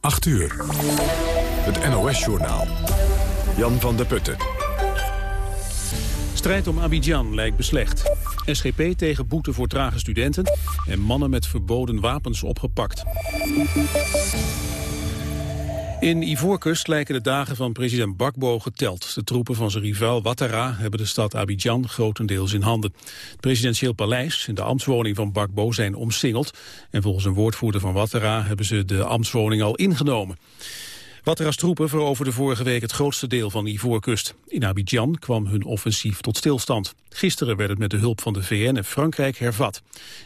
8 uur. Het NOS-journaal. Jan van der Putten. Strijd om Abidjan lijkt beslecht. SGP tegen boete voor trage studenten en mannen met verboden wapens opgepakt. In Ivoorkust lijken de dagen van president Bakbo geteld. De troepen van zijn rivaal Ouattara hebben de stad Abidjan grotendeels in handen. Het presidentieel paleis en de ambtswoning van Bakbo zijn omsingeld. En volgens een woordvoerder van Ouattara hebben ze de ambtswoning al ingenomen. Wattera's troepen veroverden vorige week het grootste deel van Ivoorkust. In Abidjan kwam hun offensief tot stilstand. Gisteren werd het met de hulp van de VN en Frankrijk hervat.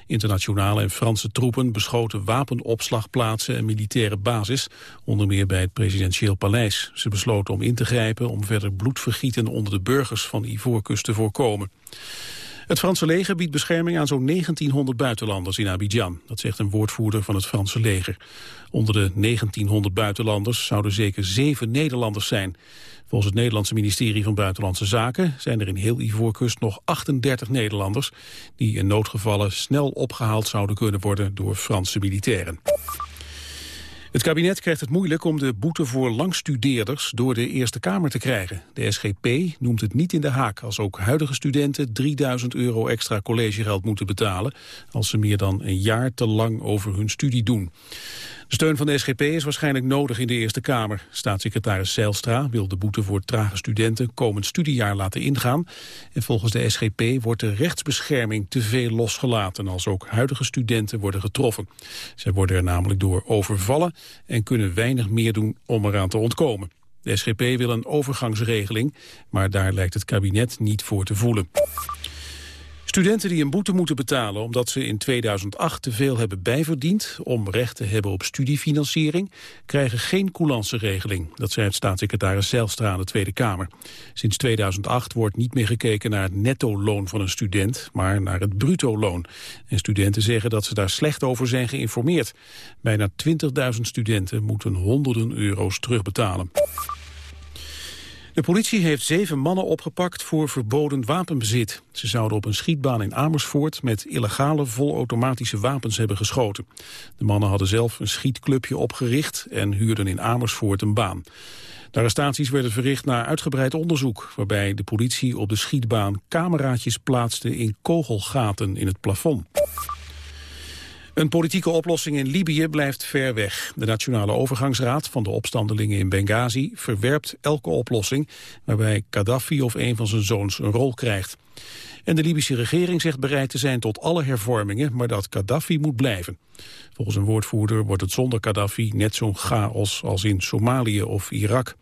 Internationale en Franse troepen beschoten wapenopslagplaatsen en militaire basis, onder meer bij het presidentieel paleis. Ze besloten om in te grijpen om verder bloedvergieten onder de burgers van Ivoorkust te voorkomen. Het Franse leger biedt bescherming aan zo'n 1900 buitenlanders in Abidjan. Dat zegt een woordvoerder van het Franse leger. Onder de 1900 buitenlanders zouden zeker zeven Nederlanders zijn. Volgens het Nederlandse ministerie van Buitenlandse Zaken zijn er in heel Ivoorkust nog 38 Nederlanders die in noodgevallen snel opgehaald zouden kunnen worden door Franse militairen. Het kabinet krijgt het moeilijk om de boete voor langstudeerders door de Eerste Kamer te krijgen. De SGP noemt het niet in de haak als ook huidige studenten 3000 euro extra collegegeld moeten betalen als ze meer dan een jaar te lang over hun studie doen. De steun van de SGP is waarschijnlijk nodig in de Eerste Kamer. Staatssecretaris Zijlstra wil de boete voor trage studenten komend studiejaar laten ingaan. En volgens de SGP wordt de rechtsbescherming te veel losgelaten als ook huidige studenten worden getroffen. Zij worden er namelijk door overvallen en kunnen weinig meer doen om eraan te ontkomen. De SGP wil een overgangsregeling, maar daar lijkt het kabinet niet voor te voelen. Studenten die een boete moeten betalen omdat ze in 2008 te veel hebben bijverdiend om recht te hebben op studiefinanciering, krijgen geen coulance-regeling. Dat zei het staatssecretaris Zijlstra aan de Tweede Kamer. Sinds 2008 wordt niet meer gekeken naar het netto-loon van een student, maar naar het bruto-loon. En studenten zeggen dat ze daar slecht over zijn geïnformeerd. Bijna 20.000 studenten moeten honderden euro's terugbetalen. De politie heeft zeven mannen opgepakt voor verboden wapenbezit. Ze zouden op een schietbaan in Amersfoort met illegale volautomatische wapens hebben geschoten. De mannen hadden zelf een schietclubje opgericht en huurden in Amersfoort een baan. De arrestaties werden verricht na uitgebreid onderzoek... waarbij de politie op de schietbaan cameraatjes plaatste in kogelgaten in het plafond. Een politieke oplossing in Libië blijft ver weg. De Nationale Overgangsraad van de opstandelingen in Benghazi verwerpt elke oplossing waarbij Gaddafi of een van zijn zoons een rol krijgt. En de Libische regering zegt bereid te zijn tot alle hervormingen, maar dat Gaddafi moet blijven. Volgens een woordvoerder wordt het zonder Gaddafi net zo'n chaos als in Somalië of Irak.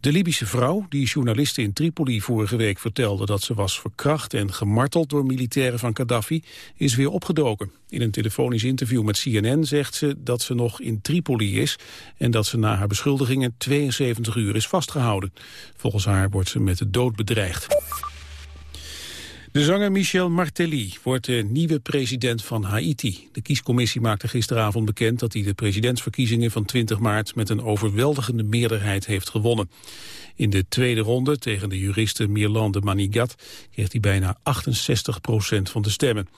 De Libische vrouw, die journalisten in Tripoli vorige week vertelde dat ze was verkracht en gemarteld door militairen van Gaddafi, is weer opgedoken. In een telefonisch interview met CNN zegt ze dat ze nog in Tripoli is en dat ze na haar beschuldigingen 72 uur is vastgehouden. Volgens haar wordt ze met de dood bedreigd. De zanger Michel Martelly wordt de nieuwe president van Haiti. De kiescommissie maakte gisteravond bekend dat hij de presidentsverkiezingen van 20 maart met een overweldigende meerderheid heeft gewonnen. In de tweede ronde tegen de juriste Mirland de Manigat kreeg hij bijna 68 procent van de stemmen.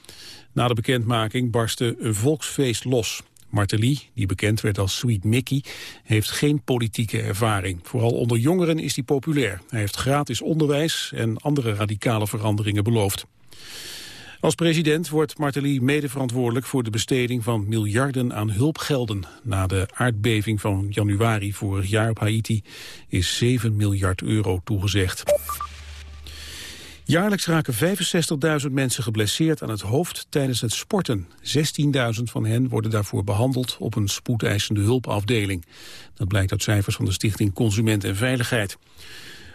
Na de bekendmaking barstte een volksfeest los. Martelly, die bekend werd als Sweet Mickey, heeft geen politieke ervaring. Vooral onder jongeren is hij populair. Hij heeft gratis onderwijs en andere radicale veranderingen beloofd. Als president wordt Martelly mede verantwoordelijk voor de besteding van miljarden aan hulpgelden. Na de aardbeving van januari vorig jaar op Haiti is 7 miljard euro toegezegd. Jaarlijks raken 65.000 mensen geblesseerd aan het hoofd tijdens het sporten. 16.000 van hen worden daarvoor behandeld op een spoedeisende hulpafdeling. Dat blijkt uit cijfers van de Stichting Consument en Veiligheid.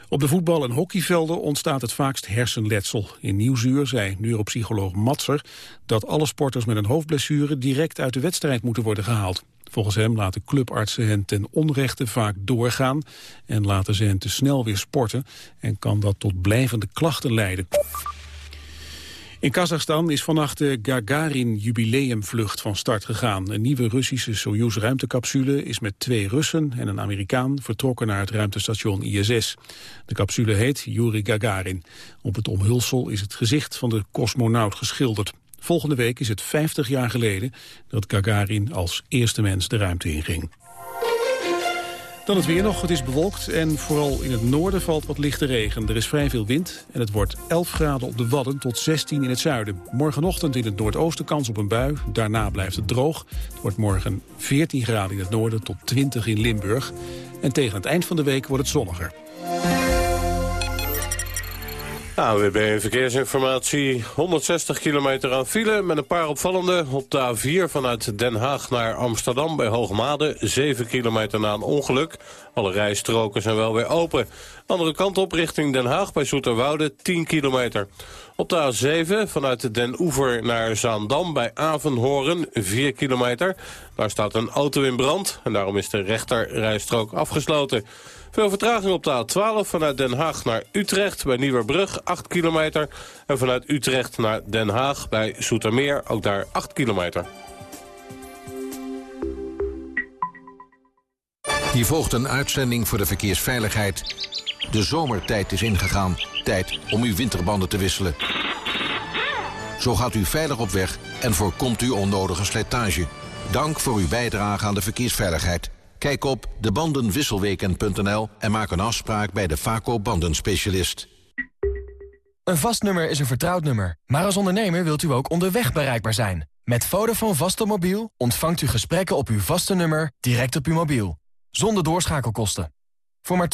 Op de voetbal- en hockeyvelden ontstaat het vaakst hersenletsel. In Nieuwsuur zei neuropsycholoog Matser dat alle sporters met een hoofdblessure direct uit de wedstrijd moeten worden gehaald. Volgens hem laten clubartsen hen ten onrechte vaak doorgaan en laten ze hen te snel weer sporten en kan dat tot blijvende klachten leiden. In Kazachstan is vannacht de Gagarin-jubileumvlucht van start gegaan. Een nieuwe Russische Soyuz-ruimtecapsule is met twee Russen en een Amerikaan vertrokken naar het ruimtestation ISS. De capsule heet Yuri Gagarin. Op het omhulsel is het gezicht van de cosmonaut geschilderd. Volgende week is het 50 jaar geleden dat Gagarin als eerste mens de ruimte inging. Dan het weer nog. Het is bewolkt en vooral in het noorden valt wat lichte regen. Er is vrij veel wind en het wordt 11 graden op de Wadden tot 16 in het zuiden. Morgenochtend in het noordoosten kans op een bui. Daarna blijft het droog. Het wordt morgen 14 graden in het noorden tot 20 in Limburg. En tegen het eind van de week wordt het zonniger. AWB Verkeersinformatie. 160 kilometer aan file met een paar opvallende. Op de A4 vanuit Den Haag naar Amsterdam bij Hoogmade. 7 kilometer na een ongeluk. Alle rijstroken zijn wel weer open. Andere kant op richting Den Haag bij Zoeterwoude 10 kilometer. Op de A7 vanuit Den Oever naar Zaandam bij Avenhoorn 4 kilometer. Daar staat een auto in brand en daarom is de rechter rijstrook afgesloten. Veel vertraging op de A12 vanuit Den Haag naar Utrecht bij Nieuwerbrug 8 kilometer. En vanuit Utrecht naar Den Haag bij Soetermeer ook daar 8 kilometer. Hier volgt een uitzending voor de verkeersveiligheid. De zomertijd is ingegaan. Tijd om uw winterbanden te wisselen. Zo gaat u veilig op weg en voorkomt u onnodige slijtage. Dank voor uw bijdrage aan de verkeersveiligheid. Kijk op debandenwisselweken.nl en maak een afspraak bij de Vaco bandenspecialist. Een vast nummer is een vertrouwd nummer. Maar als ondernemer wilt u ook onderweg bereikbaar zijn. Met Vodafone Vaste ontvangt u gesprekken op uw vaste nummer direct op uw mobiel. Zonder doorschakelkosten. Voor maar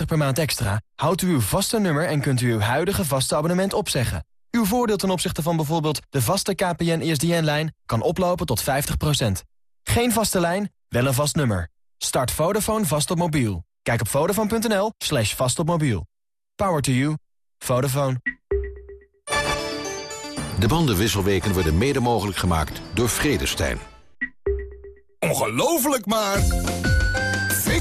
12,50 per maand extra houdt u uw vaste nummer... en kunt u uw huidige vaste abonnement opzeggen. Uw voordeel ten opzichte van bijvoorbeeld de vaste KPN-ESDN-lijn... kan oplopen tot 50% Geen vaste lijn, wel een vast nummer. Start Vodafone vast op mobiel. Kijk op vodafone.nl slash vast op mobiel. Power to you. Vodafone. De bandenwisselweken worden mede mogelijk gemaakt door Vredestein. Ongelooflijk maar...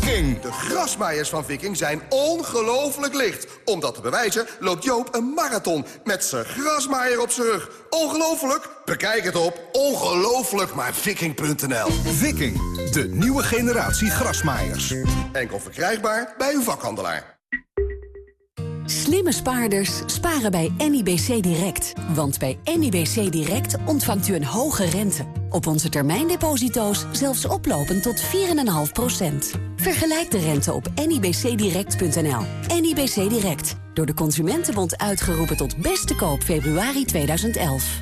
Viking! De grasmaaiers van Viking zijn ongelooflijk licht. Om dat te bewijzen loopt Joop een marathon met zijn grasmaaier op zijn rug. Ongelooflijk? Bekijk het op ongelooflijkmaarviking.nl Viking, de nieuwe generatie grasmaaiers. Enkel verkrijgbaar bij uw vakhandelaar. Slimme spaarders sparen bij NIBC Direct. Want bij NIBC Direct ontvangt u een hoge rente. Op onze termijndeposito's zelfs oplopend tot 4,5%. Vergelijk de rente op nibcdirect.nl. NIBC Direct. Door de Consumentenbond uitgeroepen tot beste koop februari 2011.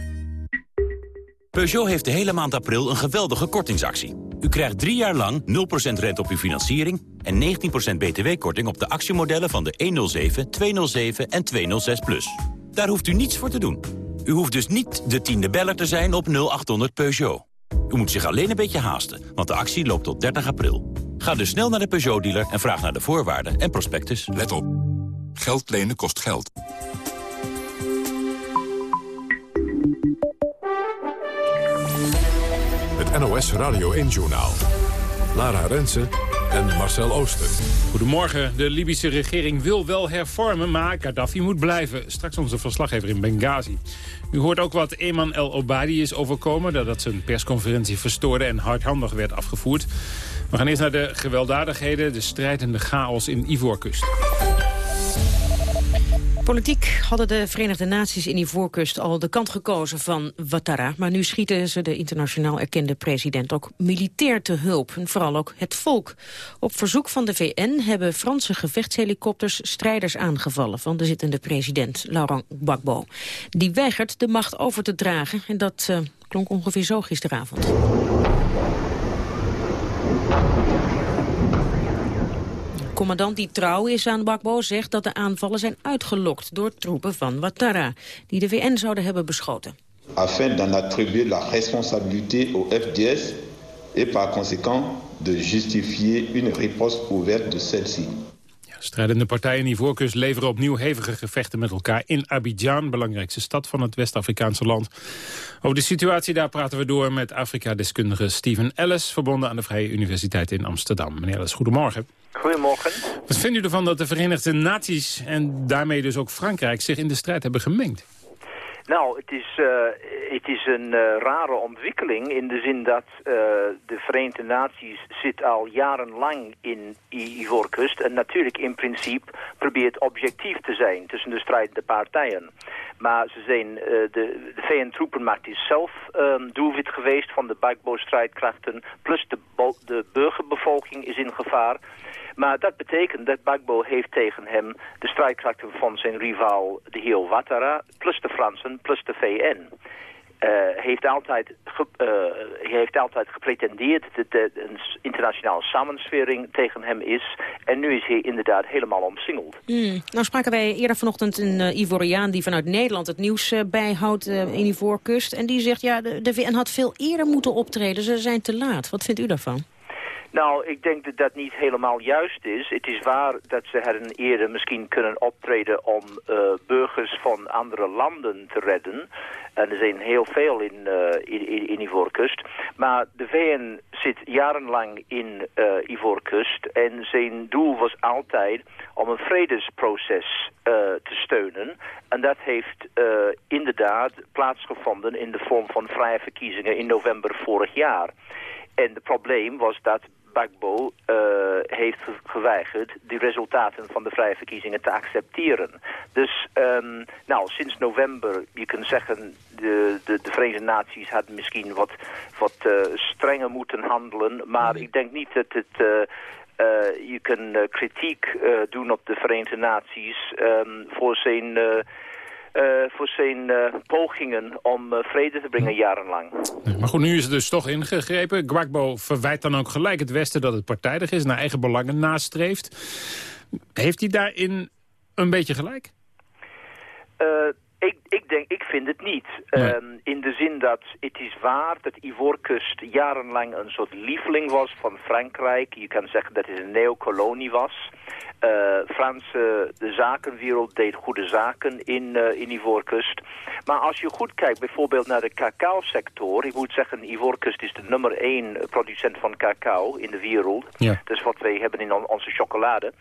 Peugeot heeft de hele maand april een geweldige kortingsactie. U krijgt drie jaar lang 0% rente op uw financiering... en 19% btw-korting op de actiemodellen van de 107, 207 en 206 Plus. Daar hoeft u niets voor te doen. U hoeft dus niet de tiende beller te zijn op 0800 Peugeot. U moet zich alleen een beetje haasten, want de actie loopt tot 30 april. Ga dus snel naar de Peugeot-dealer en vraag naar de voorwaarden en prospectus. Let op. Geld lenen kost geld. NOS Radio 1-journaal. Lara Rensen en Marcel Ooster. Goedemorgen. De Libische regering wil wel hervormen, maar Gaddafi moet blijven. Straks onze verslaggever in Benghazi. U hoort ook wat Eman El Obadi is overkomen... nadat zijn persconferentie verstoorde en hardhandig werd afgevoerd. We gaan eerst naar de gewelddadigheden, de strijd en de chaos in Ivoorkust. Politiek hadden de Verenigde Naties in Ivoorkust al de kant gekozen van Ouattara. Maar nu schieten ze de internationaal erkende president ook militair te hulp. En vooral ook het volk. Op verzoek van de VN hebben Franse gevechtshelikopters strijders aangevallen van de zittende president Laurent Gbagbo. Die weigert de macht over te dragen en dat uh, klonk ongeveer zo gisteravond. Commandant die trouw is aan Bakbo zegt dat de aanvallen zijn uitgelokt door troepen van Ouattara, die de VN zouden hebben beschoten. Afin d'en attribuer la responsabilité au FDS et par conséquent de justifier une riposte ouverte de celle-ci. Strijdende partijen in Ivoorkust leveren opnieuw hevige gevechten met elkaar in Abidjan, belangrijkste stad van het West-Afrikaanse land. Over de situatie daar praten we door met Afrika-deskundige Steven Ellis, verbonden aan de Vrije Universiteit in Amsterdam. Meneer Ellis, goedemorgen. Goedemorgen. Wat vindt u ervan dat de Verenigde Naties en daarmee dus ook Frankrijk zich in de strijd hebben gemengd? Nou, het is, uh, het is een uh, rare ontwikkeling in de zin dat uh, de Verenigde Naties zit al jarenlang in Ivoorkust en natuurlijk in principe probeert objectief te zijn tussen de strijdende partijen. Maar ze zijn, de, de VN-troepenmacht is zelf um, doelwit geweest van de Bagbo-strijdkrachten, plus de, de burgerbevolking is in gevaar. Maar dat betekent dat Bagbo heeft tegen hem de strijdkrachten van zijn rivaal, de heer Ouattara, plus de Fransen, plus de VN. Uh, heeft, altijd ge, uh, heeft altijd gepretendeerd dat er een internationale samenswering tegen hem is. En nu is hij inderdaad helemaal omsingeld. Mm. Nou spraken wij eerder vanochtend een uh, Ivoriaan die vanuit Nederland het nieuws bijhoudt in Ivoorkust. En die zegt, ja, de VN had veel eerder moeten optreden. Ze zijn te laat. Wat vindt u daarvan? Nou, ik denk dat dat niet helemaal juist is. Het is waar dat ze er eerder misschien kunnen optreden om uh, burgers van andere landen te redden. En er zijn heel veel in, uh, in, Ivoorkust. Maar de VN zit jarenlang in uh, Ivoorkust en zijn doel was altijd om een vredesproces te steunen. En dat heeft inderdaad plaatsgevonden in de vorm van vrije verkiezingen in november vorig jaar. En het probleem was dat Bagbo uh, heeft geweigerd de resultaten van de vrije verkiezingen te accepteren. Dus um, nou, sinds november, je kunt zeggen, de, de, de Verenigde Naties hadden misschien wat, wat uh, strenger moeten handelen. Maar ik denk niet dat het... Uh, uh, je kunt kritiek doen op de Verenigde Naties um, voor zijn uh, voor zijn uh, pogingen om uh, vrede te brengen jarenlang. Maar goed, nu is het dus toch ingegrepen. Gbagbo verwijt dan ook gelijk het Westen dat het partijdig is... naar eigen belangen nastreeft. Heeft hij daarin een beetje gelijk? Ik, ik, denk, ik vind het niet. Nee. Um, in de zin dat het is waar dat Ivoorkust jarenlang een soort lieveling was van Frankrijk. Je kan zeggen dat het een neokolonie was. Uh, Franse de zakenwereld deed goede zaken in, uh, in Ivoorkust. Maar als je goed kijkt bijvoorbeeld naar de cacao-sector... ik moet zeggen, Ivoorkust is de nummer één producent van cacao in de wereld. Ja. Dat is wat wij hebben in on onze chocolade.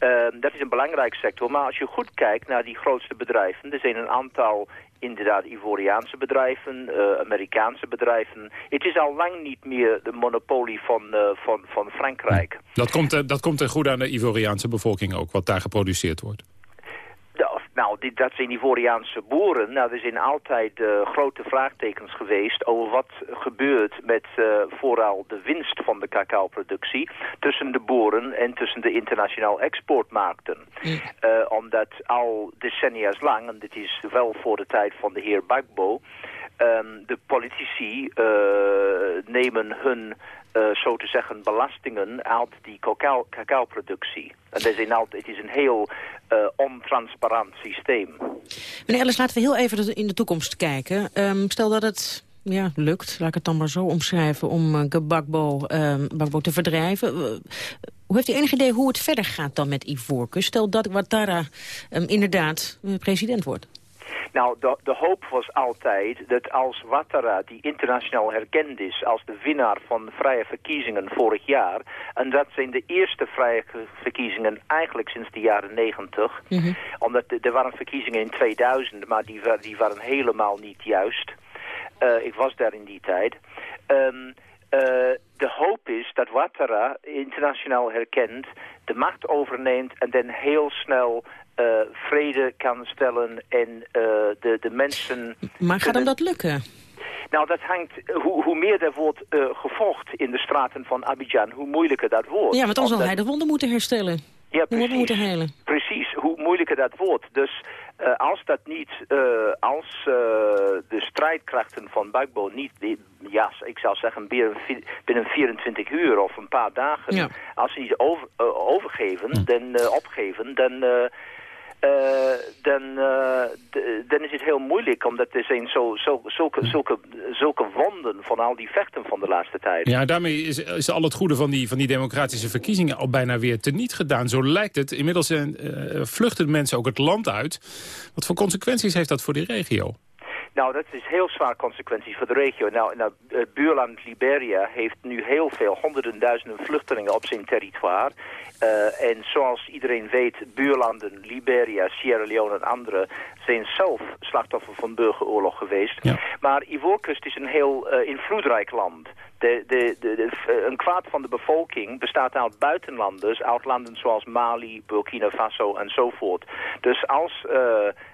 Uh, dat is een belangrijk sector. Maar als je goed kijkt naar die grootste bedrijven... er zijn een aantal inderdaad Ivoriaanse bedrijven, uh, Amerikaanse bedrijven. Het is al lang niet meer de monopolie van, uh, van, van Frankrijk. Dat komt, dat komt ten goede aan de Ivoriaanse bevolking ook, wat daar geproduceerd wordt. Nou, dit, dat zijn Ivoriaanse boeren. Nou, er zijn altijd uh, grote vraagtekens geweest over wat gebeurt met uh, vooral de winst van de cacaoproductie tussen de boeren en tussen de internationaal exportmarkten. Uh, omdat al decennia's lang, en dit is wel voor de tijd van de heer Bagbo, um, de politici nemen hun uh, zo te zeggen, belastingen uit die cacao-productie. Het is een heel uh, ontransparant systeem. Meneer Ellis, laten we heel even in de toekomst kijken. Um, stel dat het ja, lukt, laat ik het dan maar zo omschrijven, om uh, um, Gbagbo te verdrijven. Hoe heeft u enig idee hoe het verder gaat dan met Ivoorkust? Stel dat Ouattara um, inderdaad president wordt. Nou, de, de, hoop was altijd dat als Ouattara, die internationaal herkend is als de winnaar van vrije verkiezingen vorig jaar, en dat zijn de eerste vrije verkiezingen eigenlijk sinds de jaren negentig, mm -hmm. omdat er waren verkiezingen in 2000, maar die, die waren helemaal niet juist. Uh, ik was daar in die tijd. Um, uh, de hoop is dat Ouattara, internationaal herkend, de macht overneemt en dan heel snel uh, vrede kan stellen en uh, de, de mensen... Maar gaat hem dat lukken? Nou, dat hangt, hoe, hoe meer er wordt uh, gevochten in de straten van Abidjan, hoe moeilijker dat wordt. Ja, want dan zal hij de wonden moeten herstellen. Ja, precies. moeten helen. Precies, moeilijker dat wordt. Dus uh, als dat niet, uh, als uh, de strijdkrachten van Bagbo niet, ja, ik zou zeggen binnen, binnen 24 uur of een paar dagen, ja. als ze niet over, overgeven, hm. dan opgeven, dan dan, uh, dan is het heel moeilijk, omdat er zijn zo, zo, zulke, zulke, van al die vechten van de laatste tijd. Ja, daarmee is, is al het goede van die, van die democratische verkiezingen al bijna weer teniet gedaan. Zo lijkt het. Inmiddels uh, vluchten mensen ook het land uit. Wat voor consequenties heeft dat voor die regio? Nou, dat is heel zwaar consequenties voor de regio. Nou, nou het buurland Liberia heeft nu heel veel, honderden duizenden vluchtelingen op zijn territoire. Uh, en zoals iedereen weet, buurlanden, Liberia, Sierra Leone en andere... zijn zelf slachtoffer van burgeroorlog geweest. Ja. Maar Ivoorkust is een heel uh, invloedrijk land. De, de, de, een kwaad van de bevolking bestaat uit buitenlanders, uit landen zoals Mali, Burkina Faso enzovoort. Dus als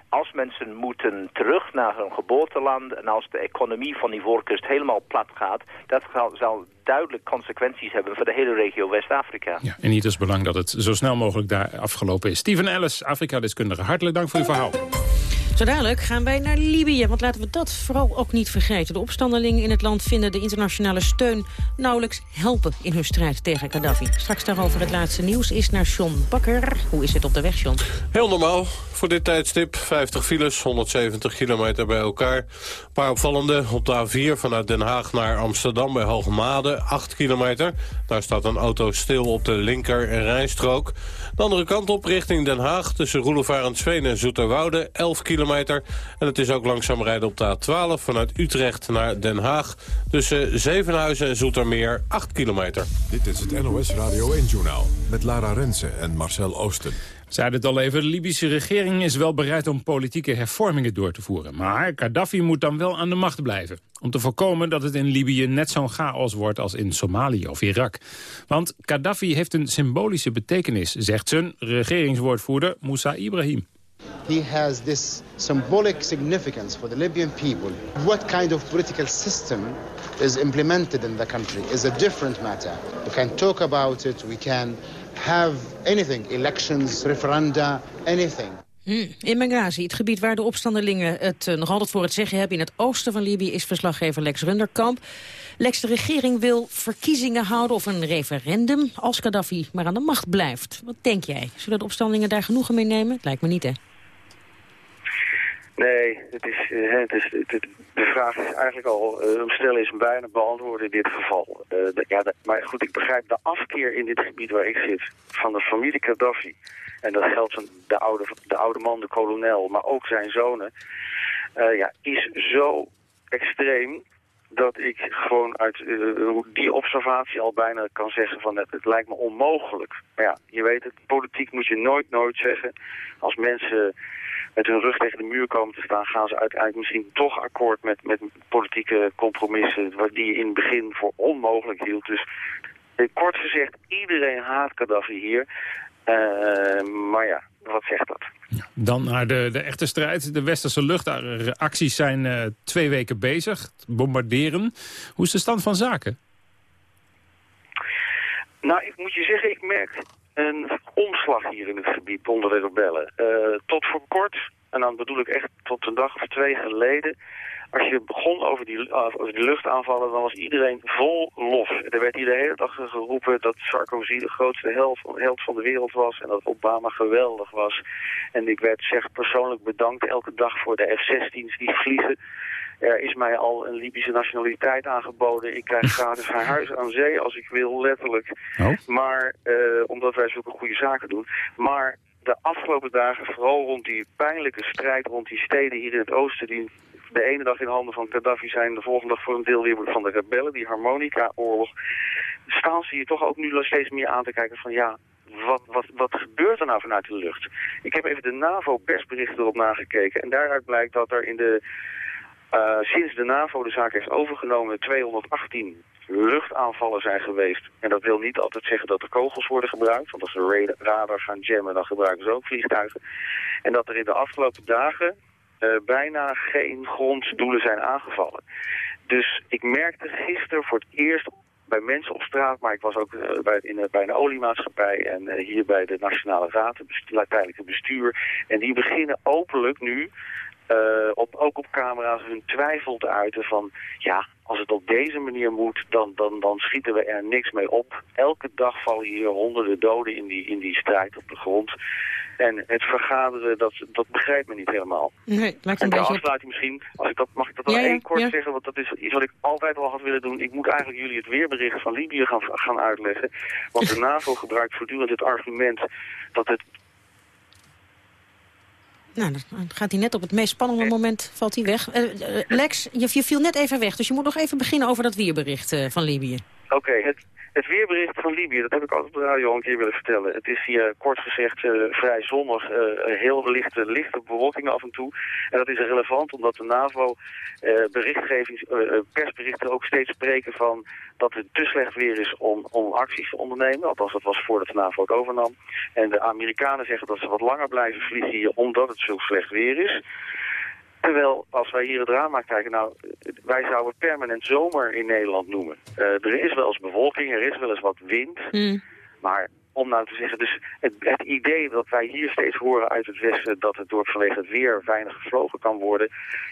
als mensen moeten terug naar hun geboorteland... en als de economie van die voorkust helemaal plat gaat... dat zal duidelijk consequenties hebben voor de hele regio West-Afrika. Ja, in ieders belang dat het zo snel mogelijk daar afgelopen is. Steven Ellis, Afrika-deskundige, hartelijk dank voor uw verhaal. Zo dadelijk gaan wij naar Libië, want laten we dat vooral ook niet vergeten. De opstandelingen in het land vinden de internationale steun nauwelijks helpen in hun strijd tegen Gaddafi. Straks daarover het laatste nieuws is naar John Bakker. Hoe is het op de weg, John? Heel normaal voor dit tijdstip. 50 files, 170 kilometer bij elkaar. Een paar opvallende op de A4 vanuit Den Haag naar Amsterdam bij Hoogmade. 8 kilometer. Daar staat een auto stil op de linker rijstrook. De andere kant op richting Den Haag tussen Roelevarensveen en Zoeterwoude. 11 kilometer. En het is ook langzaam rijden op de A12 vanuit Utrecht naar Den Haag. Tussen Zevenhuizen en Zoetermeer 8 kilometer. Dit is het NOS Radio 1-journaal met Lara Rensen en Marcel Oosten zeiden het al even, de Libische regering is wel bereid om politieke hervormingen door te voeren. Maar Gaddafi moet dan wel aan de macht blijven. Om te voorkomen dat het in Libië net zo'n chaos wordt als in Somalië of Irak. Want Gaddafi heeft een symbolische betekenis, zegt zijn regeringswoordvoerder Moussa Ibrahim. He has this symbolic significance for the Libyan people. What kind of political system is implemented in the country is a different matter. We can talk about it, we can have anything, elections, referenda, anything. Hmm. In Benghazi, het gebied waar de opstandelingen het uh, nog altijd voor het zeggen hebben... in het oosten van Libië is verslaggever Lex Runderkamp. Lex, de regering wil verkiezingen houden of een referendum... als Gaddafi maar aan de macht blijft. Wat denk jij? Zullen de opstandelingen daar genoegen mee nemen? Lijkt me niet, hè? Nee, het is, het is, het, de vraag is eigenlijk al, uh, snel is bijna beantwoord in dit geval. Uh, ja, maar goed, ik begrijp de afkeer in dit gebied waar ik zit van de familie Gaddafi. En dat geldt van de oude, de oude man, de kolonel, maar ook zijn zonen. ja, is zo extreem dat ik gewoon uit die observatie al bijna kan zeggen van het, het lijkt me onmogelijk. Maar ja, je weet het, politiek moet je nooit, nooit zeggen. Als mensen met hun rug tegen de muur komen te staan... gaan ze uiteindelijk misschien toch akkoord met, met politieke compromissen... die je in het begin voor onmogelijk hield. Dus eh, kort gezegd, iedereen haat Gaddafi hier. Uh, maar ja, wat zegt dat? Dan naar de, de echte strijd. De westerse luchtacties zijn uh, twee weken bezig. Bombarderen. Hoe is de stand van zaken? Nou, ik moet je zeggen, ik merk een omslag hier in het gebied onder de rebellen. Uh, tot voor kort, en dan bedoel ik echt tot een dag of twee geleden... als je begon over die, over die luchtaanvallen, dan was iedereen vol lof. Er werd hier de hele dag geroepen dat Sarkozy de grootste held, held van de wereld was... en dat Obama geweldig was. En ik werd zeg persoonlijk bedankt elke dag voor de F-16's die vliegen... Er is mij al een Libische nationaliteit aangeboden. Ik krijg gratis haar huis aan zee als ik wil, letterlijk. Oh. Maar, uh, omdat wij zulke goede zaken doen. Maar de afgelopen dagen, vooral rond die pijnlijke strijd rond die steden hier in het oosten... die de ene dag in handen van Gaddafi zijn, de volgende dag voor een deel weer van de rebellen, die harmonica-oorlog, staan ze hier toch ook nu steeds meer aan te kijken van ja, wat, wat, wat gebeurt er nou vanuit de lucht? Ik heb even de NAVO-persberichten erop nagekeken en daaruit blijkt dat er in de uh, sinds de NAVO de zaak heeft overgenomen 218 luchtaanvallen zijn geweest. En dat wil niet altijd zeggen dat er kogels worden gebruikt. Want als ze radar gaan jammen, dan gebruiken ze ook vliegtuigen. En dat er in de afgelopen dagen bijna geen gronddoelen zijn aangevallen. Dus ik merkte gisteren voor het eerst bij mensen op straat, maar ik was ook uh, bij, in, bij een oliemaatschappij en uh, hier bij de Nationale Raad, het tijdelijke bestuur. En die beginnen openlijk nu op, ook op camera's hun twijfel te uiten van... ja, als het op deze manier moet, dan, dan, dan schieten we er niks mee op. Elke dag vallen hier honderden doden in die, in die strijd op de grond. En het vergaderen, dat, dat begrijpt me niet helemaal. Nee, lijkt een en beetje... afsluiting misschien, als ik dat, mag ik dat nog één kort zeggen? Want dat is iets wat ik altijd al had willen doen. Ik moet eigenlijk jullie het weerbericht van Libië gaan, gaan uitleggen. Want de NAVO gebruikt voortdurend het argument dat het nou, dan gaat hij net op het meest spannende moment valt hij weg. Uh, Lex, je, je, viel net even weg, dus je moet nog even beginnen over dat weerbericht uh, van Libië. Oké, het, het weerbericht van Libië, dat heb ik altijd op de radio een keer willen vertellen. Het is hier kort gezegd uh, vrij zonnig, uh, heel lichte, lichte bewolking af en toe. En dat is relevant omdat de NAVO uh, berichtgevings, persberichten ook steeds spreken van dat het te slecht weer is om, om acties te ondernemen. Althans, dat was voordat de NAVO het overnam. En de Amerikanen zeggen dat ze wat langer blijven vliegen hier omdat het zo slecht weer is. Terwijl, als wij hier het drama kijken, nou, wij zouden permanent zomer in Nederland noemen. Uh, er is wel eens bewolking, er is wel eens wat wind. Mm. Maar om nou te zeggen, dus het, het, idee dat wij hier steeds horen uit het westen... dat het door vanwege het weer weinig gevlogen kan worden...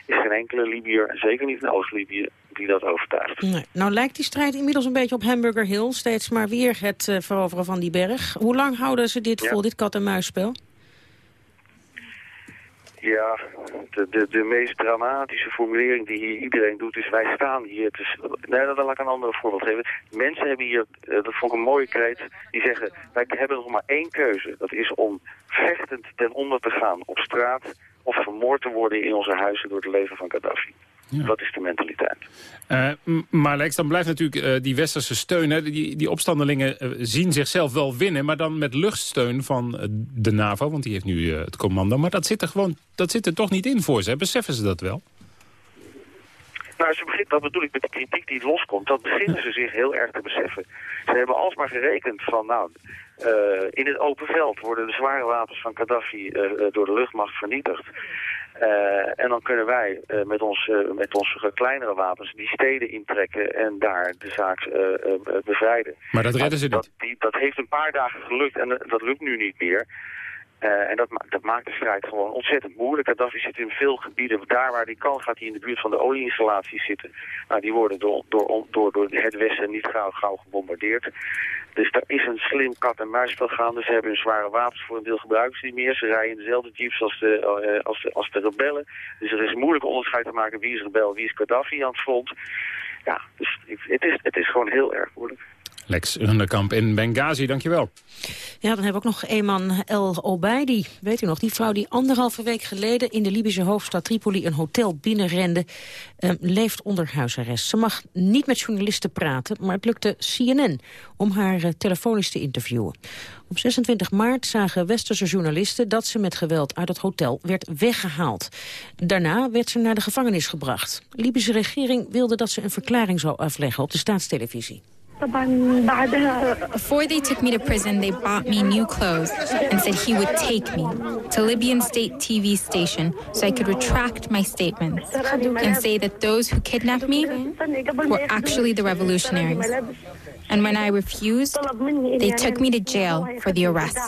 is geen enkele Libiër, en zeker niet in Oost-Libië, die dat overtuigt. Nee. Nou lijkt die strijd inmiddels een beetje op Hamburger Hill. Steeds maar weer het uh, veroveren van die berg. Hoe lang houden ze dit Ja. vol, dit kat-en-muisspel? Ja, de, de, de meest dramatische formulering die hier iedereen doet is wij staan hier. Is, nee, dan laat ik een ander voorbeeld geven. Mensen hebben hier, eh, dat vond ik een mooie kreet, die zeggen wij hebben nog maar één keuze. Dat is om vechtend ten onder te gaan op straat of vermoord te worden in onze huizen door het leven van Gaddafi. Dat is de mentaliteit. Eh, maar Lex, dan blijft natuurlijk eh, die westerse steun. Hè, die, die opstandelingen eh, zien zichzelf wel winnen... maar dan met luchtsteun van de NAVO, want die heeft nu het commando. Maar dat zit er gewoon dat zit er toch niet in voor ze. Beseffen ze dat wel? Nou, ze begint, dat bedoel ik met de kritiek die loskomt, dat beginnen ze zich heel erg te beseffen. Ze hebben alsmaar gerekend van, nou, in het open veld worden de zware wapens van Gaddafi door de luchtmacht vernietigd. Eh, en dan kunnen wij eh, met, ons, eh, met onze kleinere wapens die steden intrekken en daar de zaak bevrijden. Maar dat redden ze niet. Dat, die, dat heeft een paar dagen gelukt en dat lukt nu niet meer. Eh, en dat, dat maakt de strijd gewoon ontzettend moeilijk. Gaddafi zit in veel gebieden. Daar waar hij kan gaat hij in de buurt van de olieinstallaties zitten. Nou, die worden door, door, door, door het Westen niet gauw, gebombardeerd. Dus daar is een slim kat-en-muisspel gaande. Ze hebben hun zware wapens voor een deel gebruiken ze niet meer. Ze rijden dezelfde jeeps als de, eh, als de, als de rebellen. Dus er is moeilijk onderscheid te maken wie is rebel, wie is Gaddafi aan het front. Ja, dus het is, het is gewoon heel erg moeilijk. Lex Runderkamp in Benghazi, dankjewel. Ja, dan hebben we ook nog Eman El Obeidi. Weet u nog, die vrouw die anderhalve week geleden... in de Libische hoofdstad Tripoli een hotel binnenrende... eh, leeft onder huisarrest. Ze mag niet met journalisten praten, maar het lukte CNN... om haar eh, telefonisch te interviewen. Op 26 maart zagen westerse journalisten... dat ze met geweld uit het hotel werd weggehaald. Daarna werd ze naar de gevangenis gebracht. De Libische regering wilde dat ze een verklaring zou afleggen op de staatstelevisie. Before they took me to prison, they bought me new clothes and said he would take me to Libyan state TV station so I could retract my statements and say that those who kidnapped me were actually the revolutionaries. And when I refused, they took me to jail for the arrest.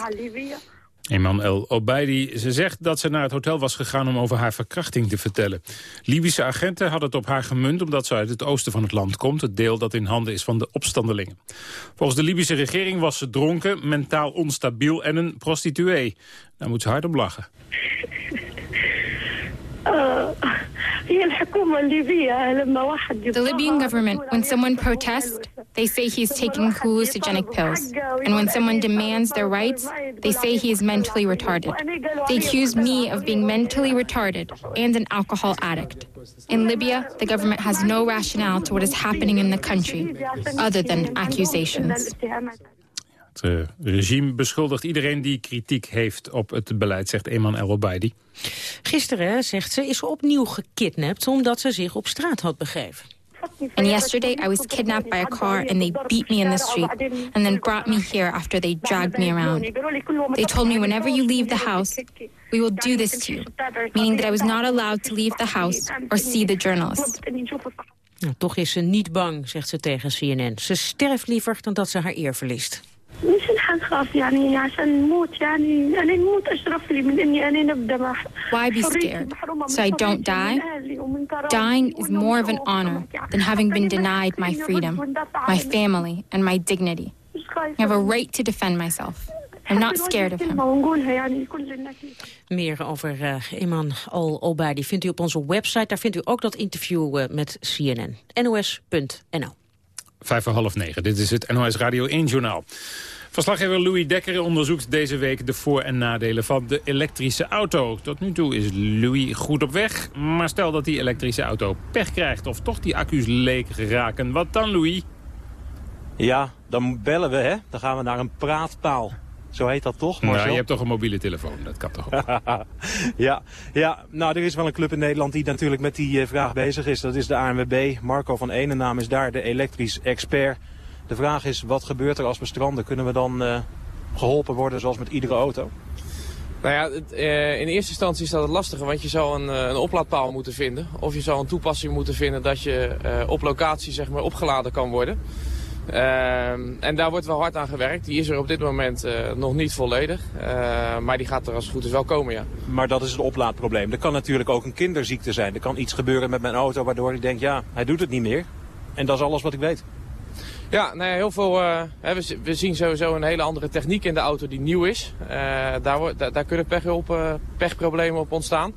Eman Obeidi, ze zegt dat ze naar het hotel was gegaan om over haar verkrachting te vertellen. Libische agenten hadden het op haar gemunt omdat ze uit het oosten van het land komt, het deel dat in handen is van de opstandelingen. Volgens de Libische regering was ze dronken, mentaal onstabiel en een prostituee. Daar moet ze hard om lachen. The Libyan government, when someone protests, they say he is taking hallucinogenic pills. And when someone demands their rights, they say he is mentally retarded. They accuse me of being mentally retarded and an alcohol addict. In Libya, the government has no rationale to what is happening in the country, other than accusations. Het eh, regime beschuldigt iedereen die kritiek heeft op het beleid, zegt Eman El Obeidi. Gisteren, zegt ze, is ze opnieuw gekidnapt omdat ze zich op straat had begeven. And yesterday, I was kidnapped by a car and they beat me in the street and then brought me here after they dragged me around. They told me whenever you leave the house, we will do this to you, meaning that I was not allowed to leave the house or see the journalists. Nou, toch is ze niet bang, zegt ze tegen CNN. Ze sterft liever dan dat ze haar eer verliest. مش نخاف يعني عشان نموت يعني انا نموت اشرف لي من اني انا نبدا مع Why be scared? So I don't die? Dying is more of an honor than having been denied my freedom, my family, and my dignity. I have a right to defend myself. I'm not scared of him. ونقولها يعني لكل الناس Meer over uh, Eman Al-Obeidi vindt u op onze website. Daar vindt u ook dat interview uh, met CNN. nos.nl Vijf voor half negen. Dit is het NOS Radio 1 Journaal. Verslaggever Louis Dekker onderzoekt deze week de voor- en nadelen van de elektrische auto. Tot nu toe is Louis goed op weg. Maar stel dat die elektrische auto pech krijgt of toch die accu's leeg raken. Wat dan, Louis? Ja, dan bellen we, hè. Dan gaan we naar een praatpaal. Zo heet dat toch, Marcel? Nou, je hebt toch een mobiele telefoon, dat kan toch ook? ja, ja, nou er is wel een club in Nederland die natuurlijk met die uh, vraag bezig is. Dat is de ANWB. Marco van Eenennaam is daar de elektrisch expert. De vraag is, wat gebeurt er als we stranden? Kunnen we dan uh, geholpen worden zoals met iedere auto? Nou ja, het, uh, in eerste instantie is dat het lastige, want je zou een, een, oplaadpaal moeten vinden. Of je zou een toepassing moeten vinden dat je op locatie zeg maar, opgeladen kan worden. Uh, en daar wordt wel hard aan gewerkt. Die is er op dit moment uh, nog niet volledig. Uh, maar die gaat er als het goed is wel komen, ja. Maar dat is het oplaadprobleem. Er kan natuurlijk ook een kinderziekte zijn. Er kan iets gebeuren met mijn auto waardoor ik denk, ja, hij doet het niet meer. En dat is alles wat ik weet. Ja, nou ja, heel veel, uh, we, we, zien sowieso een hele andere techniek in de auto die nieuw is. daar, daar, daar, kunnen pech op, pechproblemen op ontstaan.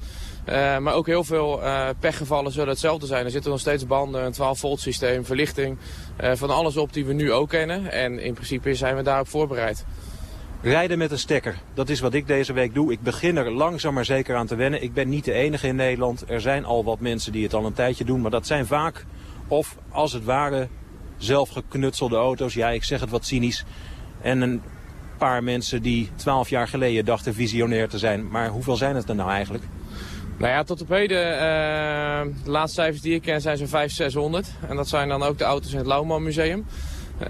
Uh, maar ook heel veel uh, pechgevallen zullen hetzelfde zijn. Er zitten nog steeds banden, een 12 volt systeem, verlichting. Uh, van alles op die we nu ook kennen. En in principe zijn we daarop voorbereid. Rijden met een stekker, dat is wat ik deze week doe. Ik begin er langzaam maar zeker aan te wennen. Ik ben niet de enige in Nederland. Er zijn al wat mensen die het al een tijdje doen. Maar dat zijn vaak, of als het ware, zelfgeknutselde auto's. Ja, ik zeg het wat cynisch. En een paar mensen die 12 jaar geleden dachten visionair te zijn. Maar hoeveel zijn het er nou eigenlijk? Nou ja, tot op heden, uh, de laatste cijfers die ik ken zijn zo'n 500, 600. En dat zijn dan ook de auto's in het Lauwman Museum. Uh,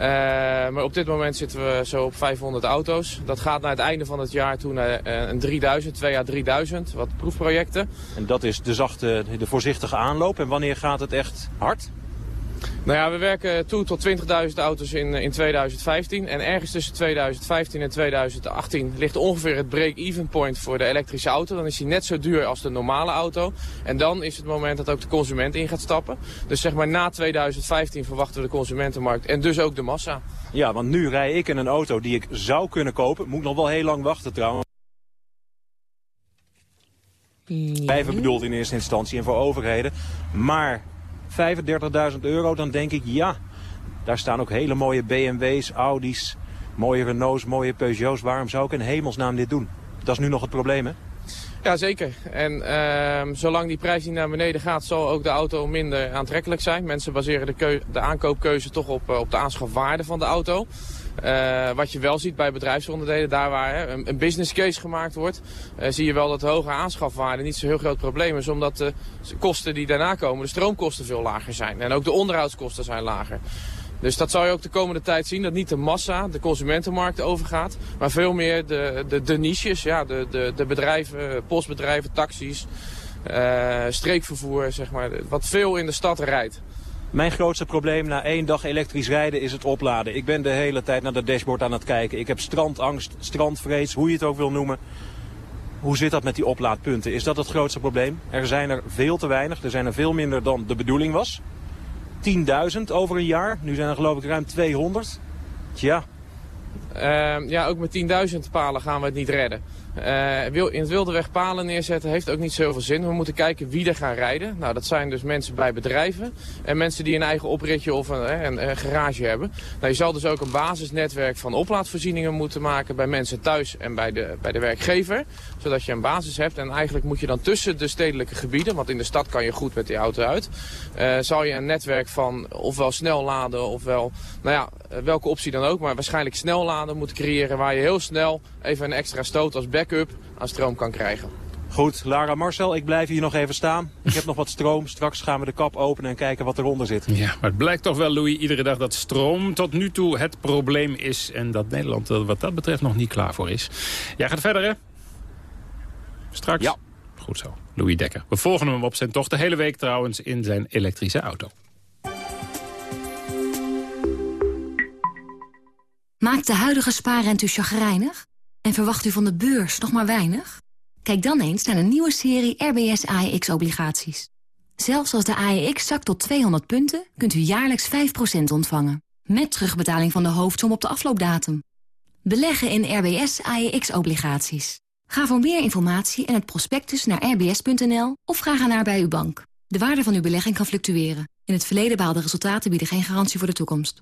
maar op dit moment zitten we zo op 500 auto's. Dat gaat naar het einde van het jaar toe naar een 3000, 2 jaar 3000, wat proefprojecten. En dat is de zachte, de voorzichtige aanloop. En wanneer gaat het echt hard? Nou ja, we werken toe tot 20.000 auto's in, in 2015. En ergens tussen 2015 en 2018 ligt ongeveer het break-even point voor de elektrische auto. Dan is die net zo duur als de normale auto. En dan is het moment dat ook de consument in gaat stappen. Dus zeg maar na 2015 verwachten we de consumentenmarkt en dus ook de massa. Ja, want nu rij ik in een auto die ik zou kunnen kopen. Moet ik nog wel heel lang wachten trouwens. Blijven bedoeld in eerste instantie en voor overheden. Maar 35.000 euro, dan denk ik ja, daar staan ook hele mooie BMW's, Audi's, mooie Renault's, mooie Peugeot's. Waarom zou ik in hemelsnaam dit doen? Dat is nu nog het probleem, hè? Ja, zeker. En uh, zolang die prijs niet naar beneden gaat, zal ook de auto minder aantrekkelijk zijn. Mensen baseren de, de aankoopkeuze toch op, uh, op de aanschafwaarde van de auto. Uh, wat je wel ziet bij bedrijfsonderdelen, daar waar hè, een, business case gemaakt wordt, uh, zie je wel dat hoge aanschafwaarde niet zo'n heel groot probleem is. Omdat de kosten die daarna komen, de stroomkosten veel lager zijn. En ook de onderhoudskosten zijn lager. Dus dat zal je ook de komende tijd zien, dat niet de massa, de consumentenmarkt overgaat. Maar veel meer de, de, de niches, ja, de, de, de bedrijven, postbedrijven, taxis, uh, streekvervoer, zeg maar. Wat veel in de stad rijdt. Mijn grootste probleem na één dag elektrisch rijden is het opladen. Ik ben de hele tijd naar dat dashboard aan het kijken. Ik heb strandangst, strandvrees, hoe je het ook wil noemen. Hoe zit dat met die oplaadpunten? Is dat het grootste probleem? Er zijn er veel te weinig. Er zijn er veel minder dan de bedoeling was. 10.000 over een jaar. Nu zijn er geloof ik ruim 200. Tja. Uh, ja, ook met 10.000 palen gaan we het niet redden. Uh, in het wilde weg palen neerzetten heeft ook niet zoveel zin. We moeten kijken wie er gaan rijden. Nou, dat zijn dus mensen bij bedrijven en mensen die een eigen opritje of een, een, een garage hebben. Nou, je zal dus ook een basisnetwerk van oplaadvoorzieningen moeten maken bij mensen thuis en bij de, bij de werkgever. Zodat je een basis hebt en eigenlijk moet je dan tussen de stedelijke gebieden, want in de stad kan je goed met die auto uit, uh, zal je een netwerk van ofwel snel laden ofwel, nou ja, welke optie dan ook, maar waarschijnlijk snel laden moeten creëren waar je heel snel even een extra stoot als backup aan stroom kan krijgen. Goed, Lara Marcel, ik blijf hier nog even staan. Ik heb nog wat stroom. Straks gaan we de kap openen en kijken wat eronder zit. Ja, maar het blijkt toch wel, Louis, iedere dag dat stroom tot nu toe het probleem is. En dat Nederland er wat dat betreft nog niet klaar voor is. Jij gaat verder, hè? Straks? Ja. Goed zo. Louis Dekker. We volgen hem op zijn tocht de hele week trouwens in zijn elektrische auto. Maakt de huidige spaarrente u chagrijnig? En verwacht u van de beurs nog maar weinig? Kijk dan eens naar de nieuwe serie RBS AEX-obligaties. Zelfs als de AEX zakt tot 200 punten, kunt u jaarlijks 5% ontvangen. Met terugbetaling van de hoofdsom op de afloopdatum. Beleggen in RBS AEX-obligaties. Ga voor meer informatie en het prospectus naar rbs.nl of vraag ernaar bij uw bank. De waarde van uw belegging kan fluctueren. In het verleden behaalde resultaten bieden geen garantie voor de toekomst.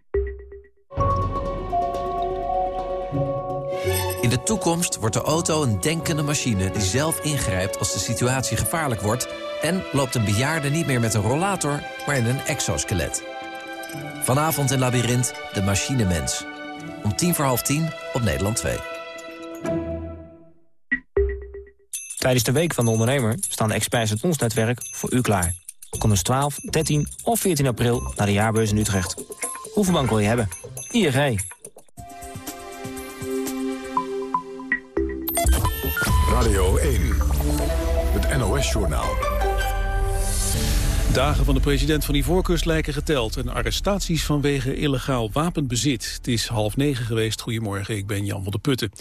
In de toekomst wordt de auto een denkende machine die zelf ingrijpt als de situatie gevaarlijk wordt... en loopt een bejaarde niet meer met een rollator, maar in een exoskelet. Vanavond in Labyrinth, de machinemens. Om tien voor half tien op Nederland 2. Tijdens de Week van de Ondernemer staan de experts uit ons netwerk voor u klaar. Kom dus 12, 13 of 14 april naar de jaarbeurs in Utrecht. Hoeveel bank wil je hebben? ING. Radio 1, het NOS-journaal. Dagen van de president van Ivoorkust lijken geteld... en arrestaties vanwege illegaal wapenbezit. Het is half negen geweest. Goedemorgen, ik ben Jan van der Putten.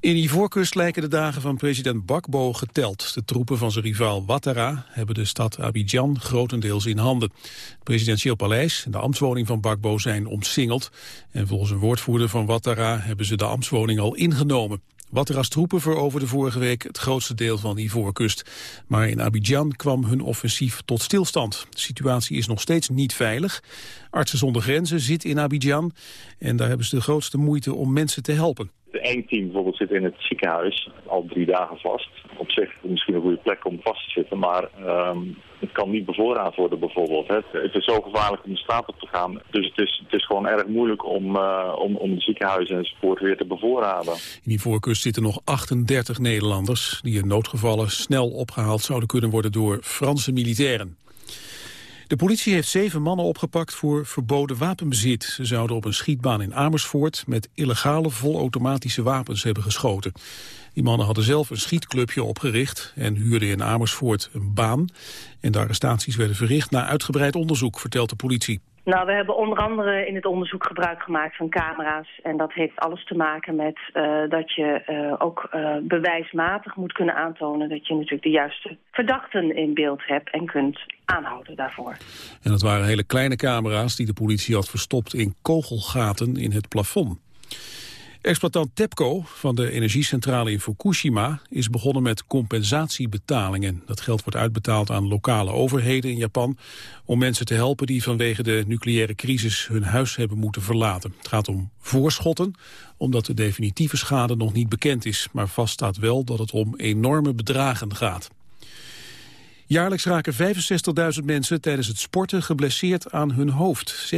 In Ivoorkust lijken de dagen van president Bakbo geteld. De troepen van zijn rivaal Ouattara hebben de stad Abidjan grotendeels in handen. Het presidentieel paleis en de ambtswoning van Bakbo zijn omsingeld. En volgens een woordvoerder van Ouattara hebben ze de ambtswoning al ingenomen. Wattara's troepen veroverden vorige week het grootste deel van Ivoorkust. Maar in Abidjan kwam hun offensief tot stilstand. De situatie is nog steeds niet veilig. Artsen zonder grenzen zit in Abidjan en daar hebben ze de grootste moeite om mensen te helpen. Eén team bijvoorbeeld zit in het ziekenhuis al drie dagen vast. Op zich misschien een goede plek om vast te zitten, maar um, het kan niet bevoorraad worden bijvoorbeeld. Het, het, is zo gevaarlijk om de straat op te gaan. Dus het is, het is gewoon erg moeilijk om, uh, om, om de ziekenhuizen enzovoort weer te bevoorraden. In die voorkust zitten nog 38 Nederlanders die in noodgevallen snel opgehaald zouden kunnen worden door Franse militairen. De politie heeft zeven mannen opgepakt voor verboden wapenbezit. Ze zouden op een schietbaan in Amersfoort met illegale volautomatische wapens hebben geschoten. Die mannen hadden zelf een schietclubje opgericht en huurden in Amersfoort een baan. En de arrestaties werden verricht na uitgebreid onderzoek, vertelt de politie. Nou, we hebben onder andere in het onderzoek gebruik gemaakt van camera's. En dat heeft alles te maken met uh, dat je uh, ook uh, bewijsmatig moet kunnen aantonen... dat je natuurlijk de juiste verdachten in beeld hebt en kunt aanhouden daarvoor. En dat waren hele kleine camera's die de politie had verstopt in kogelgaten in het plafond. Exploitant TEPCO van de energiecentrale in Fukushima is begonnen met compensatiebetalingen. Dat geld wordt uitbetaald aan lokale overheden in Japan om mensen te helpen die vanwege de nucleaire crisis hun huis hebben moeten verlaten. Het gaat om voorschotten, omdat de definitieve schade nog niet bekend is. Maar vast staat wel dat het om enorme bedragen gaat. Jaarlijks raken 65.000 mensen tijdens het sporten geblesseerd aan hun hoofd.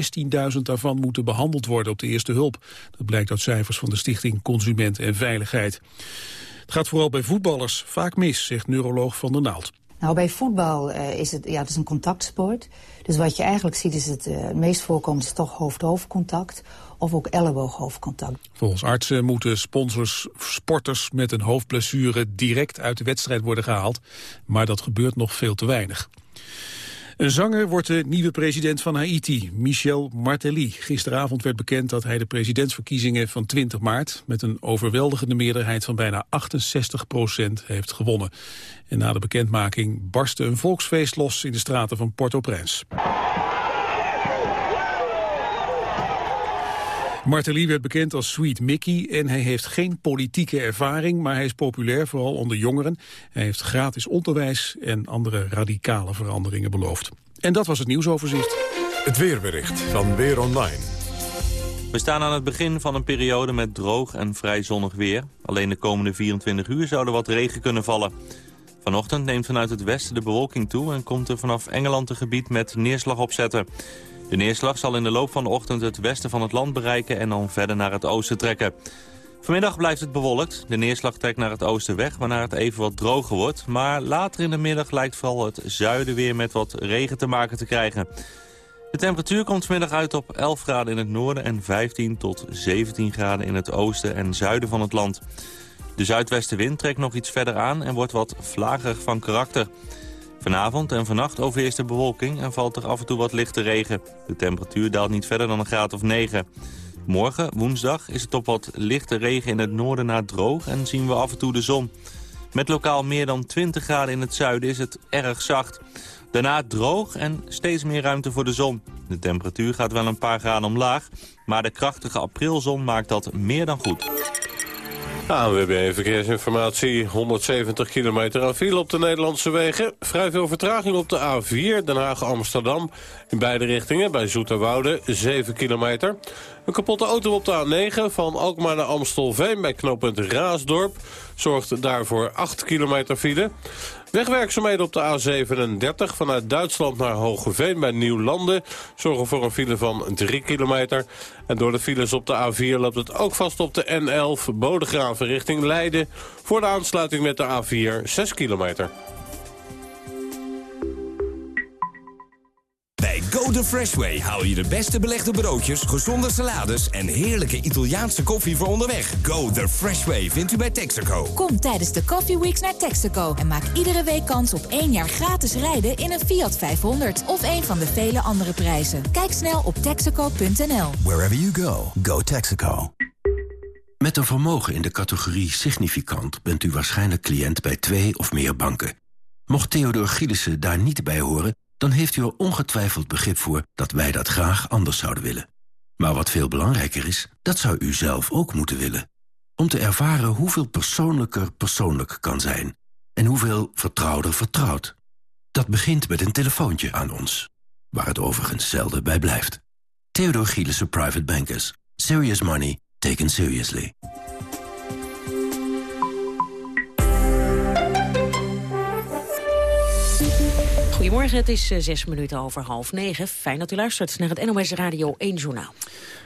16.000 daarvan moeten behandeld worden op de eerste hulp. Dat blijkt uit cijfers van de Stichting Consument en Veiligheid. Het gaat vooral bij voetballers vaak mis, zegt neuroloog Van der Naald. Nou, bij voetbal uh, is het, ja, het is een contactsport. Dus wat je eigenlijk ziet is het uh, meest voorkomend toch hoofd-hoofd contact of ook elleboog-hoofdcontact. Volgens artsen moeten sponsors sporters met een hoofdblessure direct uit de wedstrijd worden gehaald. Maar dat gebeurt nog veel te weinig. Een zanger wordt de nieuwe president van Haiti, Michel Martelly. Gisteravond werd bekend dat hij de presidentsverkiezingen van 20 maart... met een overweldigende meerderheid van bijna 68 procent heeft gewonnen. En na de bekendmaking barstte een volksfeest los in de straten van Port-au-Prince. Martelly werd bekend als Sweet Mickey en hij heeft geen politieke ervaring, maar hij is populair, vooral onder jongeren. Hij heeft gratis onderwijs en andere radicale veranderingen beloofd. En dat was het nieuwsoverzicht. Het weerbericht van Weer Online. We staan aan het begin van een periode met droog en vrij zonnig weer. Alleen de komende 24 uur zou er wat regen kunnen vallen. Vanochtend neemt vanuit het westen de bewolking toe... en komt er vanaf Engeland een gebied met neerslag opzetten. De neerslag zal in de loop van de ochtend het westen van het land bereiken en dan verder naar het oosten trekken. Vanmiddag blijft het bewolkt. De neerslag trekt naar het oosten weg, waarna het even wat droger wordt. Maar later in de middag lijkt vooral het zuiden weer met wat regen te maken te krijgen. De temperatuur komt vanmiddag uit op 11 graden in het noorden en 15 tot 17 graden in het oosten en zuiden van het land. De zuidwestenwind trekt nog iets verder aan en wordt wat vlagerig van karakter. Vanavond en vannacht overheerst de bewolking en valt er af en toe wat lichte regen. De temperatuur daalt niet verder dan een graad of 9. Morgen, woensdag, is het op wat lichte regen in het noorden na droog en zien we af en toe de zon. Met lokaal meer dan 20 graden in het zuiden is het erg zacht. Daarna droog en steeds meer ruimte voor de zon. De temperatuur gaat wel een paar graden omlaag, maar de krachtige aprilzon maakt dat meer dan goed. ANWB Verkeersinformatie. 170 kilometer aan file op de Nederlandse wegen. Vrij veel vertraging op de A4, Den Haag-Amsterdam. In beide richtingen, bij Zoeterwoude, 7 kilometer. Een kapotte auto op de A9 van Alkmaar naar Amstelveen... bij knooppunt Raasdorp zorgt daarvoor 8 kilometer file. Wegwerkzaamheden op de A37 vanuit Duitsland naar Hogeveen bij Nieuwlanden... zorgen voor een file van 3 kilometer. En door de files op de A4 loopt het ook vast op de N11 Bodegraven richting Leiden... voor de aansluiting met de A4 6 kilometer. Bij Go The Fresh Way haal je de beste belegde broodjes, gezonde salades en heerlijke Italiaanse koffie voor onderweg. Go The Fresh Way vindt u bij Texaco. Kom tijdens de Coffee Weeks naar Texaco en maak iedere week kans op één jaar gratis rijden in een Fiat 500 of een van de vele andere prijzen. Kijk snel op texaco.nl. Wherever you go, go Texaco. Met een vermogen in de categorie significant bent u waarschijnlijk cliënt bij twee of meer banken. Mocht Theodor Gielissen daar niet bij horen dan heeft u er ongetwijfeld begrip voor dat wij dat graag anders zouden willen. Maar wat veel belangrijker is, dat zou u zelf ook moeten willen. Om te ervaren hoeveel persoonlijker persoonlijk kan zijn. En hoeveel vertrouwder vertrouwd. Dat begint met een telefoontje aan ons. Waar het overigens zelden bij blijft. Theodor Gielissen Private Bankers. Serious money taken seriously. Goedemorgen, het is eh, zes minuten over half negen. Fijn dat u luistert naar het NOS Radio 1 Journaal.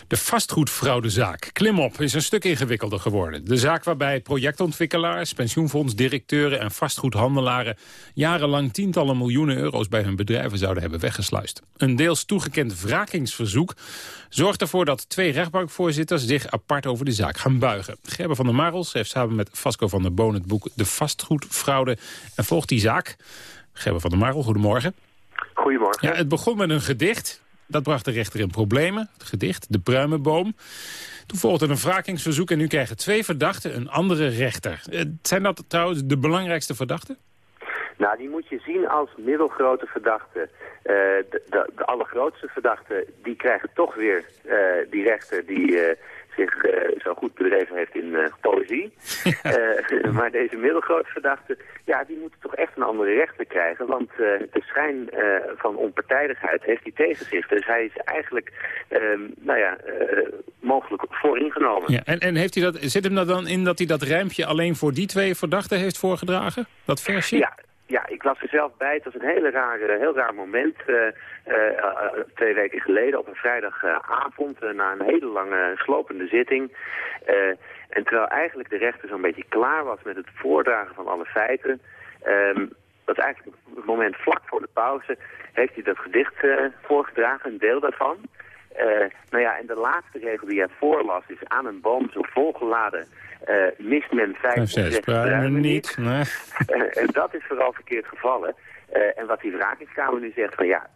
De vastgoedfraudezaak Klimop is een stuk ingewikkelder geworden. De zaak waarbij projectontwikkelaars, pensioenfondsdirecteuren en vastgoedhandelaren jarenlang tientallen miljoenen euro's bij hun bedrijven zouden hebben weggesluist. Een deels toegekend wrakingsverzoek zorgt ervoor dat twee rechtbankvoorzitters zich apart over de zaak gaan buigen. Gerber van der Marels heeft samen met Vasco van der Boon het boek De Vastgoedfraude en volgt die zaak. Gerber van der Marel, goedemorgen. Goedemorgen. Ja, het begon met een gedicht. Dat bracht de rechter in problemen. Het gedicht, De Pruimenboom. Toen volgde een wrakingsverzoek en nu krijgen twee verdachten een andere rechter. Eh, zijn dat trouwens de belangrijkste verdachten? Nou, die moet je zien als middelgrote verdachten. Uh, de, de, de, allergrootste verdachte, die krijgen toch weer uh, die rechter die uh, zich uh, zo goed bedreven heeft in uh, poëzie. uh, maar deze middelgrote verdachte, ja, die moeten toch echt een andere rechter krijgen. Want de schijn van onpartijdigheid heeft hij tegen zich. Dus hij is eigenlijk, ehm, nou ja, mogelijk vooringenomen. Ja, en, en heeft hij dat, zit hem er dan in dat hij dat rijmpje alleen voor die twee verdachten heeft voorgedragen? Dat versje? Ja, ja, ik was er zelf bij. Het was een hele rare, heel raar moment. Uh, twee weken geleden op een vrijdagavond na een hele lange slopende zitting. en terwijl eigenlijk de rechter zo'n beetje klaar was met het voordragen van alle feiten... Um, dat is eigenlijk het moment vlak voor de pauze... heeft hij dat gedicht voorgedragen, een deel daarvan... Uh, nou ja, en de laatste regel die hij voorlas is aan een boom zo volgeladen uh, mist men vijf of zes pruimen niet. Nee. En dat is vooral verkeerd gevallen. en wat die wrakingskamer nu zegt van ja,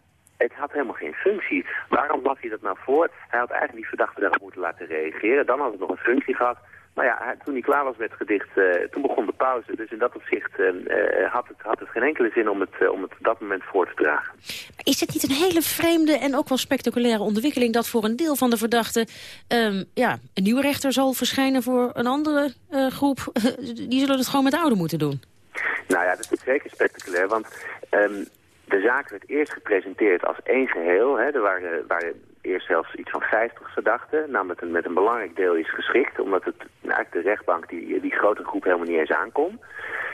het had helemaal geen functie. Waarom las hij dat nou voor? Hij had eigenlijk die verdachte daarop moeten laten reageren. Dan had het nog een functie gehad. Maar ja, toen hij klaar was met het gedicht, uh, toen begon de pauze. Dus in dat opzicht uh, had, het, had het geen enkele zin om het, uh, om het op dat moment voor te dragen. Maar is het niet een hele vreemde en ook wel spectaculaire ontwikkeling... dat voor een deel van de verdachten um, ja, een nieuwe rechter zal verschijnen voor een andere groep? die zullen het gewoon met de oude moeten doen. Nou ja, dat is zeker spectaculair, want... Um, de zaak werd eerst gepresenteerd als één geheel. Hè. Er waren, eerst zelfs iets van 50 verdachten. Nou, met een, met een belangrijk deel is geschikt, omdat het eigenlijk de rechtbank die, die grote groep helemaal niet eens aankon.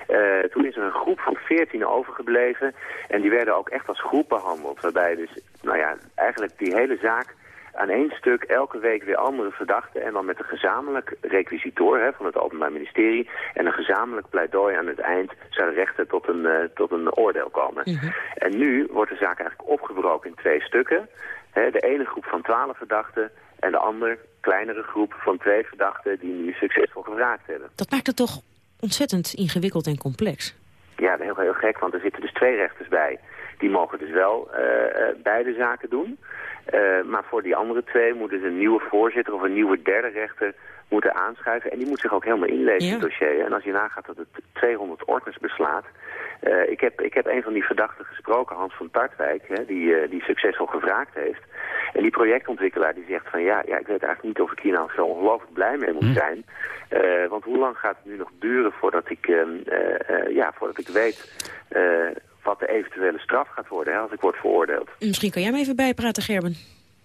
Uh, toen is er een groep van 14 overgebleven en die werden ook echt als groep behandeld. Waarbij dus, nou ja, eigenlijk die hele zaak aan één stuk elke week weer andere verdachten... en dan met een gezamenlijk requisitor hè, van het Openbaar Ministerie... en een gezamenlijk pleidooi aan het eind zou de rechter tot een, uh, tot een oordeel komen. -hmm. En nu wordt de zaak eigenlijk opgebroken in twee stukken. Hè, de ene groep van twaalf verdachten en de andere kleinere groep van twee verdachten... die nu succesvol gevraagd hebben. Dat maakt het toch ontzettend ingewikkeld en complex? Ja, heel, heel gek, want er zitten dus twee rechters bij. Die mogen dus wel beide zaken doen. Maar voor die andere twee moet dus een nieuwe voorzitter of een nieuwe derde rechter moeten aanschuiven. En die moet zich ook helemaal inlezen in het dossier. En als je nagaat dat het 200 ordners beslaat... Uh, ik, heb, ik heb een van die verdachten gesproken, Hans van Tartwijk, hè, die, uh, die succesvol gevraagd heeft. En die projectontwikkelaar die zegt van ja, ja, ik weet eigenlijk niet of ik hier nou zo ongelooflijk blij mee moet hm. zijn. Want hoe lang gaat het nu nog duren voordat ik, ehm, ja, voordat ik weet wat de eventuele straf gaat worden hè, als ik word veroordeeld. Misschien kan jij me even bijpraten, Gerben.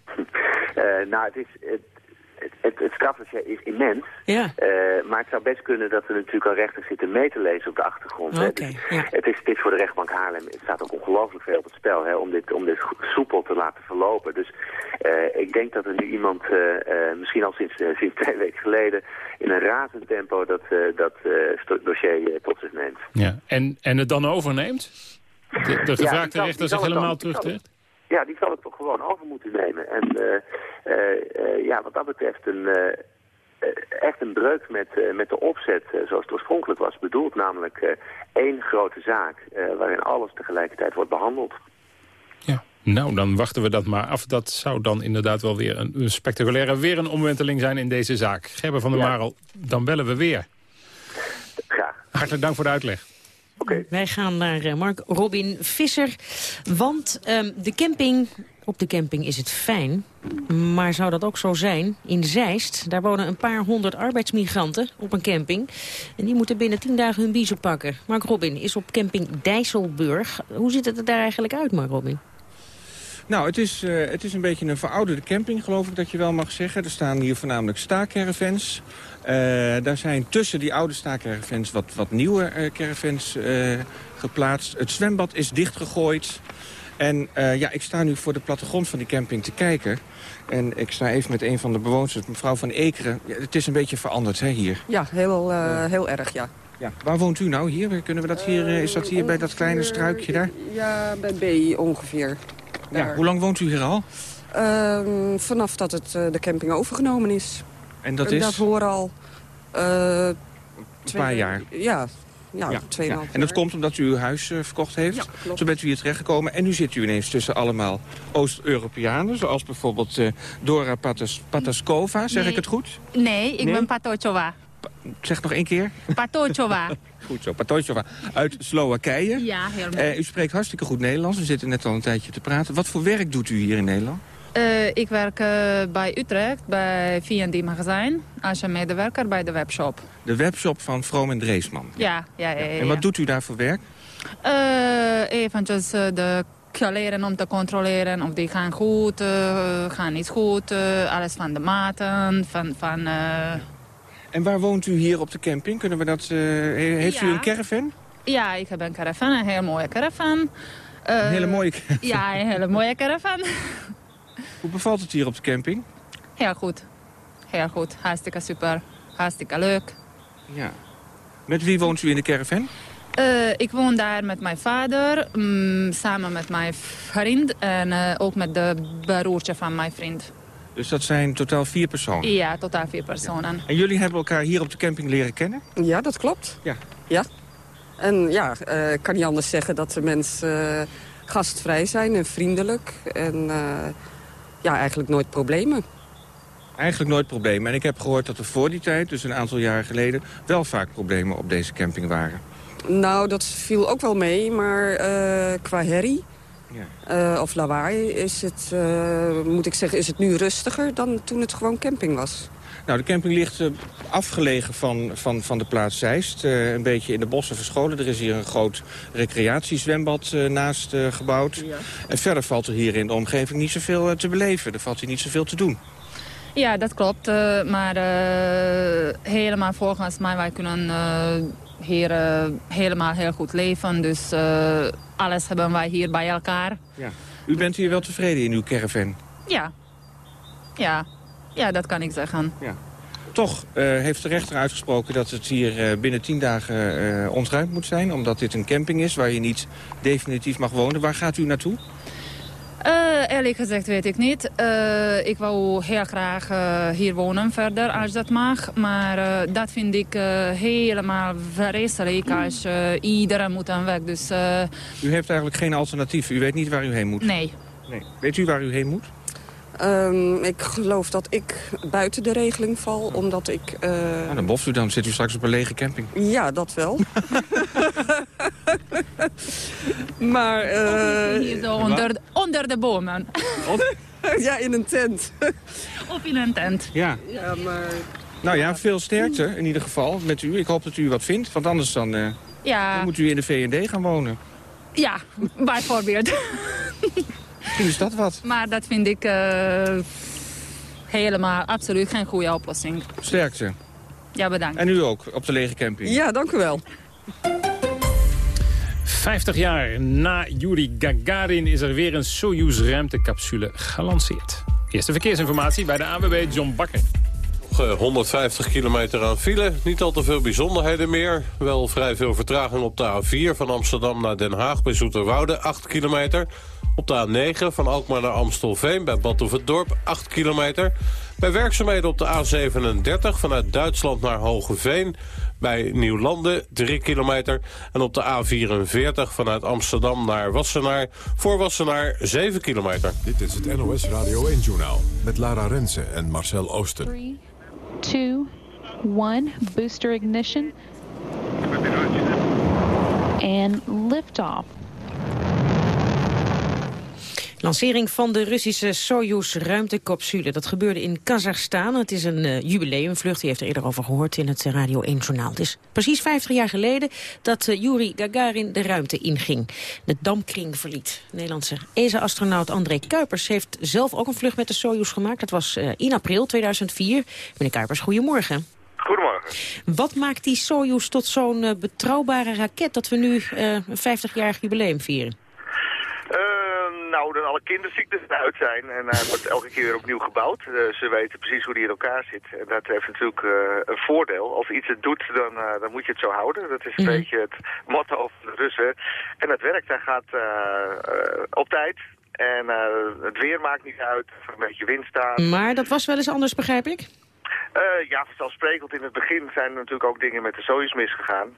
nou, het is, het, het, het, strafdossier is immens. Ja. Uh, maar het zou best kunnen dat er natuurlijk al rechters zitten mee te lezen op de achtergrond. Okay, dus ja. het, is, het is voor de rechtbank Haarlem. Het staat ook ongelooflijk veel op het spel hè, om, dit, om dit soepel te laten verlopen. Dus uh, ik denk dat er nu iemand, uh, misschien al sinds, sinds twee weken geleden, in een razend tempo dat, dat dossier tot zich neemt. Ja. En, en het dan overneemt? De, de gevraagde ja, rechter zich helemaal terugtrekt? Ja, die zal het toch gewoon over moeten nemen. En uh, uh, ja, wat dat betreft een, echt een breuk met, met de opzet zoals het oorspronkelijk was bedoeld. Namelijk één grote zaak waarin alles tegelijkertijd wordt behandeld. Ja, nou dan wachten we dat maar af. Dat zou dan inderdaad wel weer een, een spectaculaire weer een omwenteling zijn in deze zaak. Gerber van der ja. Marel, dan bellen we weer. Graag. Hartelijk dank voor de uitleg. Okay. Wij gaan naar uh, Mark Robin Visser. Want um, de camping, op de camping is het fijn. Maar zou dat ook zo zijn? In Zeist, daar wonen een paar honderd arbeidsmigranten op een camping. En die moeten binnen tien dagen hun biezen pakken. Mark Robin is op camping Dijsselburg. Hoe ziet het er daar eigenlijk uit, Mark Robin? Nou, het is, uh, het is een beetje een verouderde camping, geloof ik dat je wel mag zeggen. Er staan hier voornamelijk staakcaravans. Uh, daar zijn tussen die oude staakcaravans wat, wat nieuwe uh, caravans geplaatst. Het zwembad is dichtgegooid. En ja, ik sta nu voor de plattegrond van die camping te kijken. En ik sta even met een van de bewoners, mevrouw van Ekeren. Ja, het is een beetje veranderd hè, hier. Ja, heel, heel erg, ja. Ja. Waar woont u nou hier? Kunnen we dat hier is dat hier bij dat kleine struikje daar? Ja, bij B ongeveer. Ja, hoe lang woont u hier al? Uh, vanaf dat het, uh, de camping overgenomen is. En dat is? Daarvoor al... Uh, een paar jaar? Ja, ja, ja, ja. En dat komt omdat u uw huis uh, verkocht heeft? Ja, klopt. Zo bent u hier terechtgekomen. En nu zit u ineens tussen allemaal Oost-Europeanen. Zoals bijvoorbeeld uh, Dora Patas Pataskova. Zeg nee. ik het goed? Nee, ik nee? ben Patochova. Pa zeg nog één keer. Patochova. goed zo, Patochova. Uit Slowakije. Ja, mooi. Uh, u spreekt hartstikke goed Nederlands. We zitten net al een tijdje te praten. Wat voor werk doet u hier in Nederland? Uh, ik werk uh, bij Utrecht, bij V&D Magazijn, als een medewerker bij de webshop. De webshop van Vroom en Dreesman? Ja, ja, ja. ja, ja. En wat doet u daar voor werk? Uh, eventjes de kleren om te controleren of die gaan goed, gaan niet goed. alles van de maten, van... van En waar woont u hier op de camping? Kunnen we dat, heeft ja. u een caravan? Ja, ik heb een caravan, een heel mooie caravan. een hele mooie caravan? Ja, een hele mooie caravan. Hoe bevalt het hier op de camping? Heel goed. Heel goed. Hartstikke super. Hartstikke leuk. Ja. Met wie woont u in de caravan? Uh, ik woon daar met mijn vader, um, samen met mijn vriend en uh, ook met de broertje van mijn vriend. Dus dat zijn totaal vier personen? Ja, totaal vier personen. Ja. En jullie hebben elkaar hier op de camping leren kennen? Ja, dat klopt. Ja. ja. En ja, uh, ik kan niet anders zeggen dat de mensen gastvrij zijn en vriendelijk. En ja, eigenlijk nooit problemen. Eigenlijk nooit problemen. En ik heb gehoord dat er voor die tijd, dus een aantal jaren geleden... wel vaak problemen op deze camping waren. Nou, dat viel ook wel mee, maar uh, qua herrie ja. uh, of lawaai is het, uh, moet ik zeggen, is het nu rustiger dan toen het gewoon camping was. Nou, de camping ligt afgelegen van, van, van de plaats Zeist. een beetje in de bossen verscholen. Er is hier een groot recreatiezwembad naast gebouwd. Ja. En verder valt er hier in de omgeving niet zoveel te beleven. Er valt hier niet zoveel te doen. Ja, dat klopt. Uh, maar uh, helemaal volgens mij, wij kunnen uh, hier helemaal heel goed leven. Dus alles hebben wij hier bij elkaar. Ja. U bent hier wel tevreden in uw caravan? Ja. Ja, ja dat kan ik zeggen. Ja. Toch heeft de rechter uitgesproken dat het hier binnen tien dagen ontruimd moet zijn. Omdat dit een camping is waar je niet definitief mag wonen. Waar gaat u naartoe? Uh, eerlijk gezegd weet ik niet. Uh, ik wou heel graag uh, hier wonen verder, als dat mag. Maar dat vind ik helemaal vreselijk als iedereen moet aan weg. Dus, u heeft eigenlijk geen alternatief? U weet niet waar u heen moet? Nee. nee. Weet u waar u heen moet? Um, ik geloof dat ik buiten de regeling val, omdat ik... Uh... Nou, dan boft u dan, zit u straks op een lege camping. Ja, dat wel. maar... Uh... Hier zo onder, onder de bomen. ja, in een tent. of in een tent. Ja. ja maar... Nou ja, veel sterkte in ieder geval met u. Ik hoop dat u wat vindt, want anders dan, uh, ja. dan moet u in de V&D gaan wonen. Ja, bijvoorbeeld. Misschien is dat wat. Maar dat vind ik uh, helemaal absoluut geen goede oplossing. Sterkte. Ja, bedankt. En u ook, op de lege camping. Ja, dank u wel. 50 jaar na Yuri Gagarin is er weer een Soyuz ruimtecapsule gelanceerd. Eerste verkeersinformatie bij de AWB John Bakker. 150 kilometer aan file. Niet al te veel bijzonderheden meer. Wel vrij veel vertraging op de A4 van Amsterdam naar Den Haag bij Zoeterwoude, 8 kilometer. Op de A9 van Alkmaar naar Amstelveen bij Dorp 8 kilometer. Bij werkzaamheden op de A37 vanuit Duitsland naar Hogeveen bij Nieuwlanden 3 kilometer. En op de A44 vanuit Amsterdam naar Wassenaar voor Wassenaar 7 kilometer. Dit is het NOS Radio 1-journaal met Lara Rensen en Marcel Oosten. 3, 2, 1, booster ignition. En liftoff. Lancering van de Russische Soyuz ruimtecapsule. Dat gebeurde in Kazachstan. Het is een uh, jubileumvlucht. U heeft er eerder over gehoord in het Radio 1-journaal. Het is precies 50 jaar geleden dat uh, Yuri Gagarin de ruimte inging. De dampkring verliet. Nederlandse ESA-astronaut André Kuipers heeft zelf ook een vlucht met de Soyuz gemaakt. Dat was uh, in april 2004. Meneer Kuipers, goedemorgen. Goedemorgen. Wat maakt die Soyuz tot zo'n betrouwbare raket dat we nu een 50-jarig jubileum vieren? Nou, dat alle kinderziektes eruit zijn. En hij wordt elke keer weer opnieuw gebouwd. Uh, ze weten precies hoe die in elkaar zit. En dat heeft natuurlijk uh, een voordeel. Als iets het doet, dan, uh, dan moet je het zo houden. Dat is een mm. beetje het motto van de Russen. En het werkt. Hij gaat op tijd. En het weer maakt niet uit. Of een beetje wind staat. Maar dat was wel eens anders, begrijp ik? ja, vanzelfsprekend. In het begin zijn er natuurlijk ook dingen met de Soyuz misgegaan.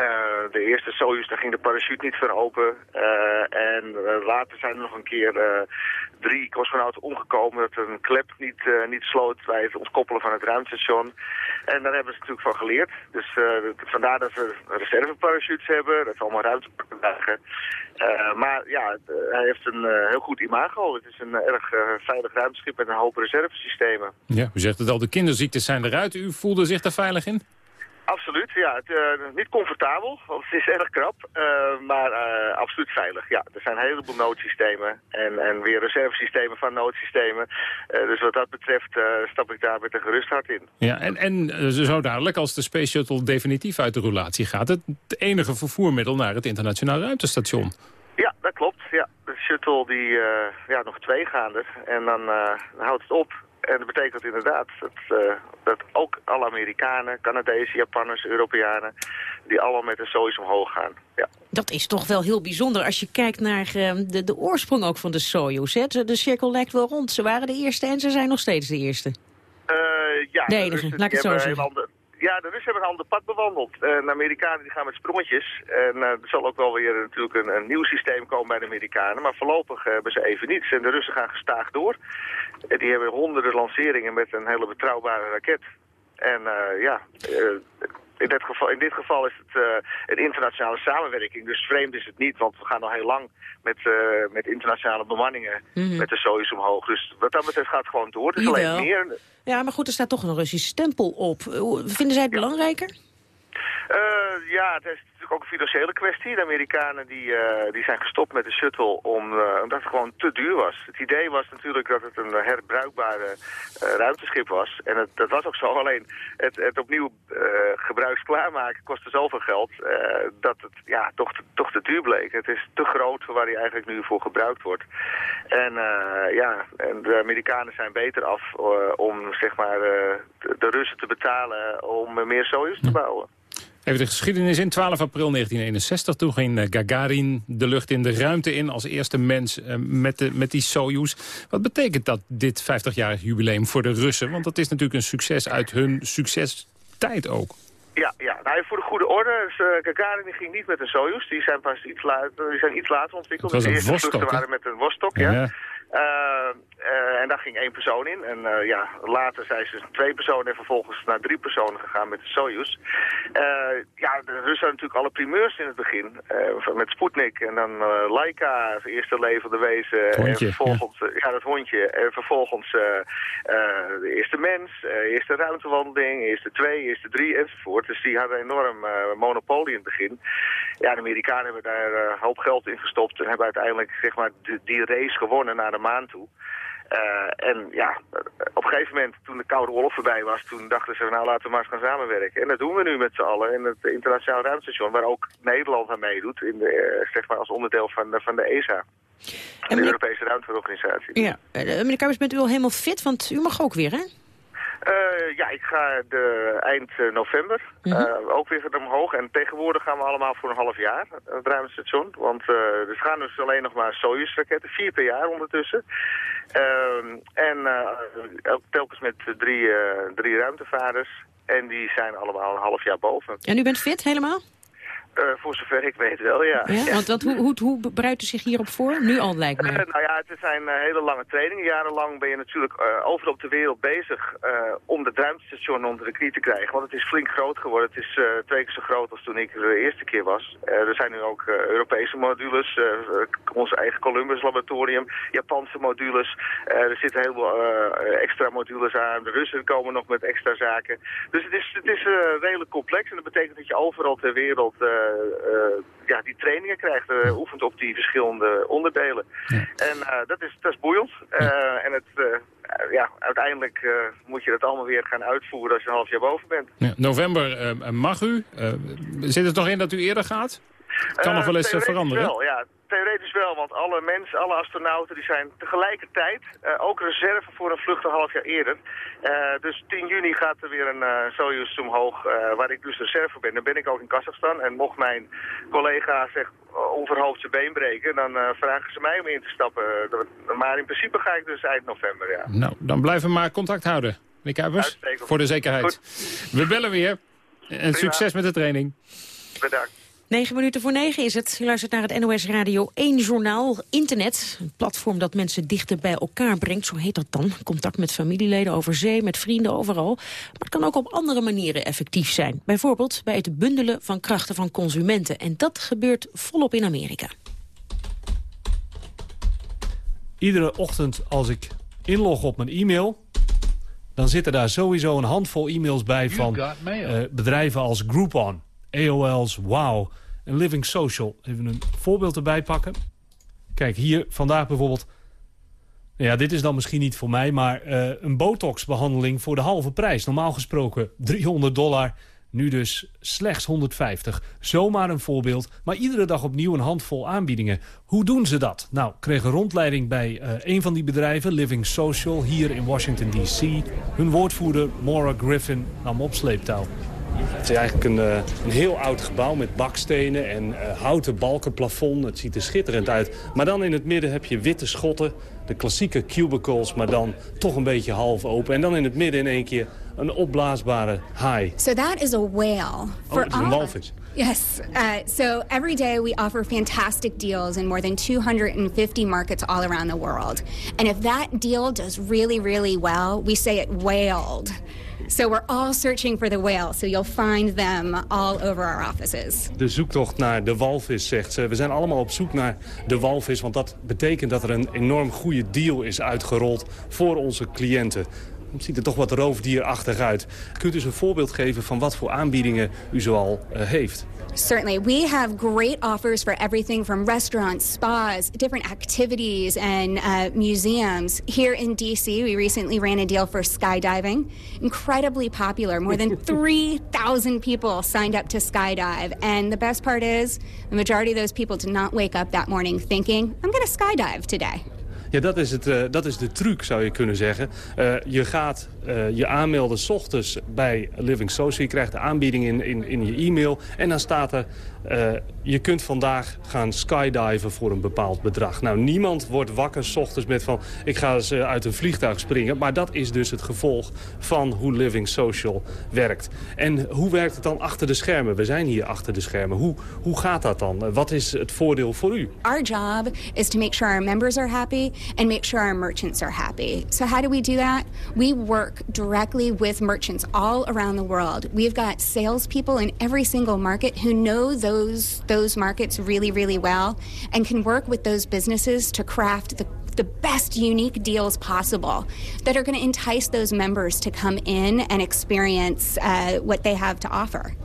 Uh, de eerste Soyuz, daar ging de parachute niet van open. Uh, en uh, later zijn er nog een keer drie cosmonauten omgekomen... dat een klep niet, niet sloot bij het ontkoppelen van het ruimtestation. En daar hebben ze natuurlijk van geleerd. Dus vandaar dat we reserveparachutes hebben, dat we allemaal ruimte krijgen. maar ja, hij heeft een heel goed imago. Het is een erg veilig ruimteschip met een hoop reservesystemen. Ja, u zegt het al, de kinderziektes zijn eruit. U voelde zich daar veilig in? Absoluut, ja. Het, uh, niet comfortabel, want het is erg krap, uh, maar uh, absoluut veilig. Ja, er zijn een heleboel noodsystemen en, en weer reservesystemen van noodsystemen. dus wat dat betreft stap ik daar met een gerust hart in. Ja, en, en zo duidelijk, als de Space Shuttle definitief uit de roulatie gaat... het enige vervoermiddel naar het internationaal ruimtestation. Ja, dat klopt. Ja. De shuttle die, ja, nog twee gaande en dan houdt het op. En dat betekent inderdaad dat, uh, dat ook alle Amerikanen, Canadezen, Japanners, Europeanen... die allemaal met de Soyuz omhoog gaan. Ja. Dat is toch wel heel bijzonder als je kijkt naar uh, de, de oorsprong ook van de Soyuz. Hè? De cirkel lijkt wel rond. Ze waren de eerste en ze zijn nog steeds de eerste. Uh, ja, de enige, laat ik het zo zeggen. Ja, de Russen hebben een ander pad bewandeld. Uh, de Amerikanen die gaan met sprongetjes. En uh, er zal ook wel weer natuurlijk een, een, nieuw systeem komen bij de Amerikanen. Maar voorlopig hebben ze even niets. En de Russen gaan gestaag door. Uh, die hebben honderden lanceringen met een hele betrouwbare raket. En ja, in dit, geval, in dit geval is het uh, een internationale samenwerking. Dus vreemd is het niet, want we gaan al heel lang met, uh, met internationale bemanningen mm -hmm. met de Soyuz omhoog. Dus wat dat betreft gaat het gewoon door. Het is alleen meer... Ja, maar goed, er staat toch een Russisch stempel op. Vinden zij het ja. belangrijker? Uh, ja, het is natuurlijk ook een financiële kwestie. De Amerikanen die, uh, die zijn gestopt met de shuttle om, uh, omdat het gewoon te duur was. Het idee was natuurlijk dat het een herbruikbare ruimteschip was. En het, dat was ook zo. Alleen het, het opnieuw gebruiksklaarmaken kostte zoveel geld dat het ja, toch, te, toch te duur bleek. Het is te groot voor waar hij eigenlijk nu voor gebruikt wordt. En ja, en de Amerikanen zijn beter af om zeg maar, de, de Russen te betalen om meer Soyuz te bouwen. Even de geschiedenis in 12 april 1961. Toen ging eh, Gagarin de lucht in de ruimte in als eerste mens eh, met, de, met die Soyuz. Wat betekent dat, dit 50-jarig jubileum voor de Russen? Want dat is natuurlijk een succes uit hun succestijd ook. Ja, ja. Nou, voor de goede orde, dus, uh, Gagarin ging niet met een Soyuz. Die zijn pas iets, later, die zijn iets later ontwikkeld. De eerste vluchten Vostok, waren met een Vostok, ja. Ja. Uh, uh, en daar ging één persoon in. En uh, ja, later zijn ze twee personen en vervolgens naar drie personen gegaan met de Soyuz. ja, de Russen hadden natuurlijk alle primeurs in het begin. met Sputnik en dan Laika, het eerste levende wezen. Hondje, en vervolgens, ja. ja. dat hondje. En vervolgens de eerste mens, eerste ruimtewandeling, eerste twee, eerste drie enzovoort. Dus die hadden een enorm monopolie in het begin. Ja, de Amerikanen hebben daar een hoop geld in gestopt en hebben uiteindelijk zeg maar, die race gewonnen naar de maan toe. Uh, en ja, op een gegeven moment, toen de Koude Oorlog voorbij was, toen dachten ze, nou laten we maar eens gaan samenwerken. En dat doen we nu met z'n allen in het internationaal ruimtestation, waar ook Nederland aan meedoet, in de, uh, zeg maar als onderdeel van de, van de ESA. En de Europese Ruimteorganisatie. Ja, meneer Kuipers, bent u al helemaal fit? Want u mag ook weer, hè? Uh, ja, ik ga de eind uh, november uh, mm -hmm. ook weer omhoog. En tegenwoordig gaan we allemaal voor een half jaar het ruimtestation. Want er gaan dus alleen nog maar Soyuz-raketten, vier per jaar ondertussen. Ehm, en ook telkens met drie, drie ruimtevaarders. En die zijn allemaal een half jaar boven. En u bent fit helemaal? Uh, voor zover ik weet wel, ja. ja, ja. Want dat, hoe, hoe, hoe bereidt u zich hierop voor? Nu al, lijkt me. Uh, nou ja, het zijn uh, hele lange trainingen. Jarenlang ben je natuurlijk overal op de wereld bezig om het ruimtestation onder de knie te krijgen. Want het is flink groot geworden. Het is twee keer zo groot als toen ik er de eerste keer was. er zijn nu ook Europese modules, ons eigen Columbus laboratorium, Japanse modules. er zitten heel veel extra modules aan. De Russen komen nog met extra zaken. Dus het is, het is redelijk complex en dat betekent dat je overal ter wereld ja, die trainingen krijgt, uh, oefent op die verschillende onderdelen. Ja. En dat, is, dat is boeiend. Ja. En het, ja, uiteindelijk moet je dat allemaal weer gaan uitvoeren als je een half jaar boven bent. Ja, november mag u. zit het nog in dat u eerder gaat? Kan nog wel eens veranderen? Wel, ja. Theoretisch wel, want alle mensen, alle astronauten, die zijn tegelijkertijd uh, ook reserve voor een vlucht een half jaar eerder. Uh, dus 10 juni gaat er weer een uh, Soyuz omhoog, waar ik dus reserve ben. Dan ben ik ook in Kazachstan en mocht mijn collega zich onverhoofd zijn been breken, dan vragen ze mij om in te stappen. maar in principe ga ik dus eind november, ja. Nou, dan blijven we maar contact houden. Meneer Kuipers, voor de zekerheid. Goed. We bellen weer. En Prima. succes met de training. Bedankt. 9 minuten voor 9 is het. U luistert naar het NOS Radio 1 Journaal. Internet, een platform dat mensen dichter bij elkaar brengt. Zo heet dat dan. Contact met familieleden over zee, met vrienden overal. Maar het kan ook op andere manieren effectief zijn. Bijvoorbeeld bij het bundelen van krachten van consumenten. En dat gebeurt volop in Amerika. Iedere ochtend als ik inlog op mijn e-mail... dan zitten daar sowieso een handvol e-mails bij van uh, bedrijven als Groupon... AOL's, Wow en Living Social. Even een voorbeeld erbij pakken. Kijk, hier vandaag bijvoorbeeld... Ja, dit is dan misschien niet voor mij, maar uh, een botox-behandeling voor de halve prijs. Normaal gesproken 300 dollar, nu dus slechts 150. Zomaar een voorbeeld, maar iedere dag opnieuw een handvol aanbiedingen. Hoe doen ze dat? Nou, kreeg een rondleiding bij uh, een van die bedrijven, Living Social, hier in Washington D.C. Hun woordvoerder, Maura Griffin, nam op sleeptouw. Het is eigenlijk een, uh, een heel oud gebouw met bakstenen en uh, houten balkenplafond. Het ziet er schitterend uit. Maar dan in het midden heb je witte schotten, de klassieke cubicles, maar dan toch een beetje half open. En dan in het midden in één keer een opblaasbare haai. So that is a whale. For oh, een walvis. Yes. Uh, so every day we offer fantastic deals in more than 250 markets all around the world. And if that deal does really, really well, we say it whaled. So we're all searching for the whale, so you'll find them all over our offices. De zoektocht naar de walvis, zegt ze. We zijn allemaal op zoek naar de walvis, want dat betekent dat er een enorm goede deal is uitgerold voor onze cliënten. Het ziet er toch wat roofdierachtig uit. Kunt u eens een voorbeeld geven van wat voor aanbiedingen u zoal uh, heeft? Certainly. We have great offers for everything from restaurants, spas, different activities, and uh, museums. Here in DC, we recently ran a deal for skydiving. Incredibly popular. More than 3,000 people signed up to skydive. And the best part is, the majority of those people did not wake up that morning thinking, I'm going to skydive today. Ja, dat is, het, uh, dat is de truc, zou je kunnen zeggen. Uh, je gaat uh, je aanmelden s ochtends bij Living Social. Je krijgt de aanbieding in, in, in je e-mail. En dan staat er, uh, je kunt vandaag gaan skydiven voor een bepaald bedrag. Nou, niemand wordt wakker s ochtends met van, ik ga eens uit een vliegtuig springen. Maar dat is dus het gevolg van hoe Living Social werkt. En hoe werkt het dan achter de schermen? We zijn hier achter de schermen. Hoe, hoe gaat dat dan? Wat is het voordeel voor u? Our job is to make sure our members are happy and make sure our merchants are happy. So how do we do that? We work directly with merchants all around the world. We've got salespeople in every single market who know those those markets really, really well and can work with those businesses to craft the the best unique deals possible that are going to entice those members to come in and experience uh, what they have to offer.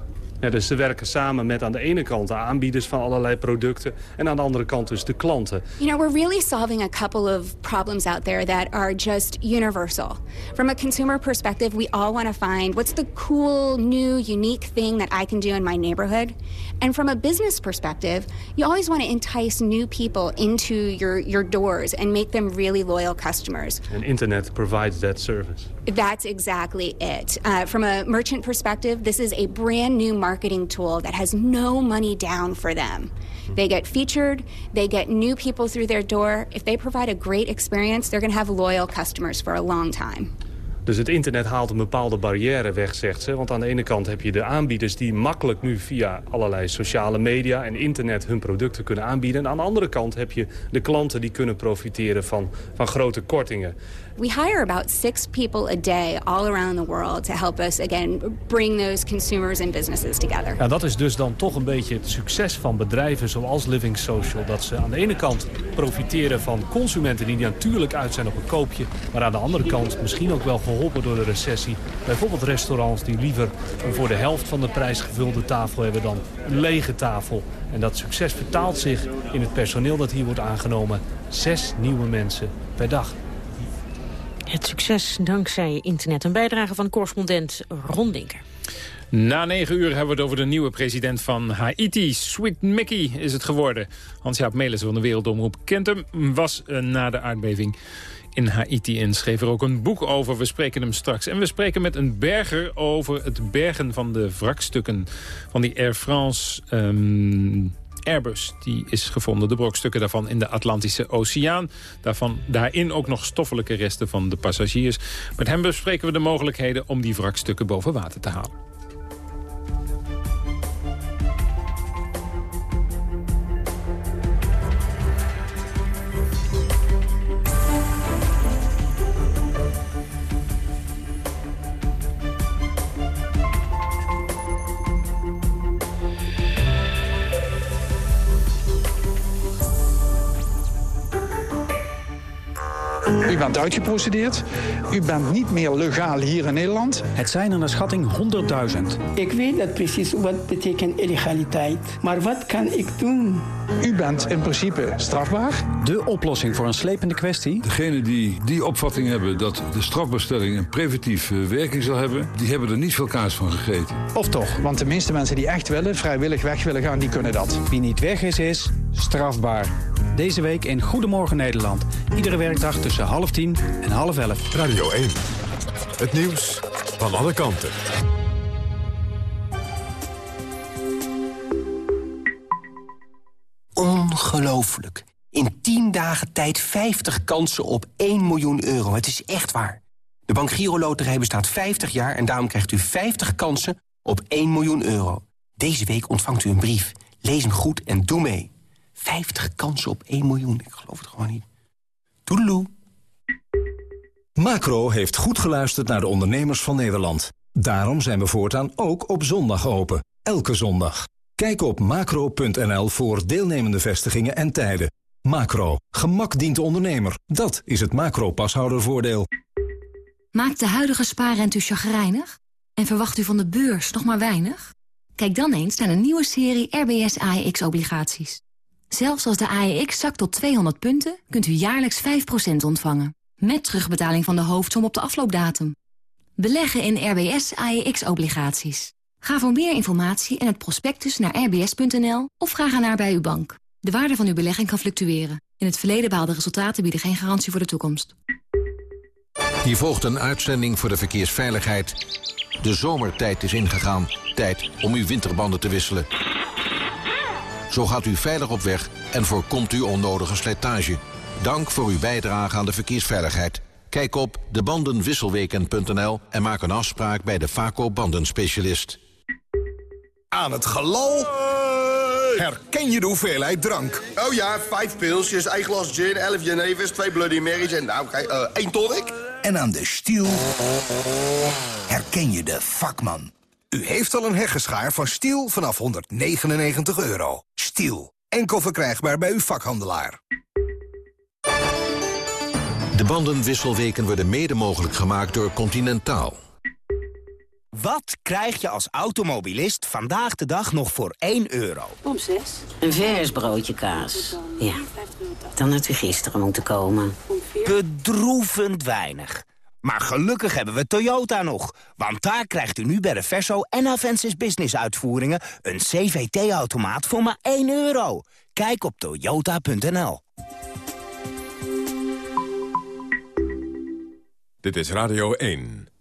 Ja, dus ze werken samen met aan de ene kant de aanbieders van allerlei producten... en aan de andere kant dus de klanten. You know, we're really solving a couple of problems out there that are just universal. From a consumer perspective, we all want to find what's the cool, new, unique thing that I can do in my neighborhood. And from a business perspective, you always want to entice new people into your, your doors and make them really loyal customers. And internet provides that service. That's exactly it. Uh, from a merchant perspective, this is a brand new marketing tool that has no money down for them. They get featured, they get new people through their door. If they provide a great experience, they're going to have loyal customers for a long time. Dus het internet haalt een bepaalde barrière weg, zegt ze. Want aan de ene kant heb je de aanbieders die makkelijk nu via allerlei sociale media en internet hun producten kunnen aanbieden. En aan de andere kant heb je de klanten die kunnen profiteren van, van grote kortingen. We hire about six people a day all around the world to help us again bring those consumers and businesses together. Dat is dus dan toch een beetje het succes van bedrijven zoals Living Social. Dat ze aan de ene kant profiteren van consumenten die natuurlijk uit zijn op een koopje. Maar aan de andere kant misschien ook wel geholpen door de recessie. Bijvoorbeeld restaurants die liever een voor de helft van de prijs gevulde tafel hebben dan een lege tafel. En dat succes vertaalt zich in het personeel dat hier wordt aangenomen. Zes nieuwe mensen per dag. Het succes dankzij internet. Een bijdrage van correspondent Ron Dinker. Na negen uur hebben we het over de nieuwe president van Haiti. Sweet Mickey is het geworden. Hans-Jaap Melissen van de Wereldomroep kent hem. Was uh, na de aardbeving in Haiti en schreef er ook een boek over. We spreken hem straks. En we spreken met een berger over het bergen van de wrakstukken... van die Air France... Um, Airbus. Die is gevonden, de brokstukken daarvan in de Atlantische Oceaan. Daarvan, daarin ook nog stoffelijke resten van de passagiers. Met hem bespreken we de mogelijkheden om die wrakstukken boven water te halen. U bent uitgeprocedeerd. U bent niet meer legaal hier in Nederland. Het zijn er naar schatting 100.000. Ik weet dat precies wat betekent illegaliteit. Maar wat kan ik doen? U bent in principe strafbaar. De oplossing voor een slepende kwestie? Degenen die die opvatting hebben dat de strafbaarstelling een preventieve werking zal hebben... die hebben er niet veel kaas van gegeten. Of toch? Want de meeste mensen die echt willen, vrijwillig weg willen gaan, die kunnen dat. Wie niet weg is, is strafbaar. Deze week in Goedemorgen Nederland. Iedere werkdag tussen half tien en half elf. Radio 1. Het nieuws van alle kanten. Ongelooflijk. In 10 dagen tijd 50 kansen op 1 miljoen euro. Het is echt waar. De Bank Giro Loterij bestaat 50 jaar en daarom krijgt u 50 kansen op 1 miljoen euro. Deze week ontvangt u een brief. Lees hem goed en doe mee. 50 kansen op 1 miljoen. Ik geloof het gewoon niet. Toedeloe. Macro heeft goed geluisterd naar de ondernemers van Nederland. Daarom zijn we voortaan ook op zondag open. Elke zondag. Kijk op macro.nl voor deelnemende vestigingen en tijden. Macro. Gemak dient de ondernemer. Dat is het macro-pashoudervoordeel. Maakt de huidige spaarrente u chagrijnig? En verwacht u van de beurs nog maar weinig? Kijk dan eens naar een nieuwe serie RBS AEX-obligaties. Zelfs als de AEX zakt tot 200 punten, kunt u jaarlijks 5% ontvangen. Met terugbetaling van de hoofdsom op de afloopdatum. Beleggen in RBS AEX-obligaties. Ga voor meer informatie en het prospectus naar rbs.nl of vraag ernaar bij uw bank. De waarde van uw belegging kan fluctueren. In het verleden behaalde resultaten bieden geen garantie voor de toekomst. Hier volgt een uitzending voor de verkeersveiligheid. De zomertijd is ingegaan. Tijd om uw winterbanden te wisselen. Zo gaat u veilig op weg en voorkomt u onnodige slijtage. Dank voor uw bijdrage aan de verkeersveiligheid. Kijk op debandenwisselweken.nl en maak een afspraak bij de Vaco bandenspecialist. Aan het galal herken je de hoeveelheid drank. Oh ja, vijf pilsjes, één glas gin, elf Genevers, twee Bloody Marys en nou, kijk, uh, één tonic. En aan de stiel herken je de vakman. U heeft al een heggeschaar van Stiel vanaf 199 euro. Stiel, enkel verkrijgbaar bij uw vakhandelaar. De bandenwisselweken worden mede mogelijk gemaakt door Continentaal. Wat krijg je als automobilist vandaag de dag nog voor 1 euro? Om 6. Een vers broodje kaas. Ja, dan had u gisteren moeten komen. Bedroevend weinig. Maar gelukkig hebben we Toyota nog. Want daar krijgt u nu bij de Verso en Avensis Business uitvoeringen... een CVT-automaat voor maar 1 euro. Kijk op toyota.nl. Dit is Radio 1.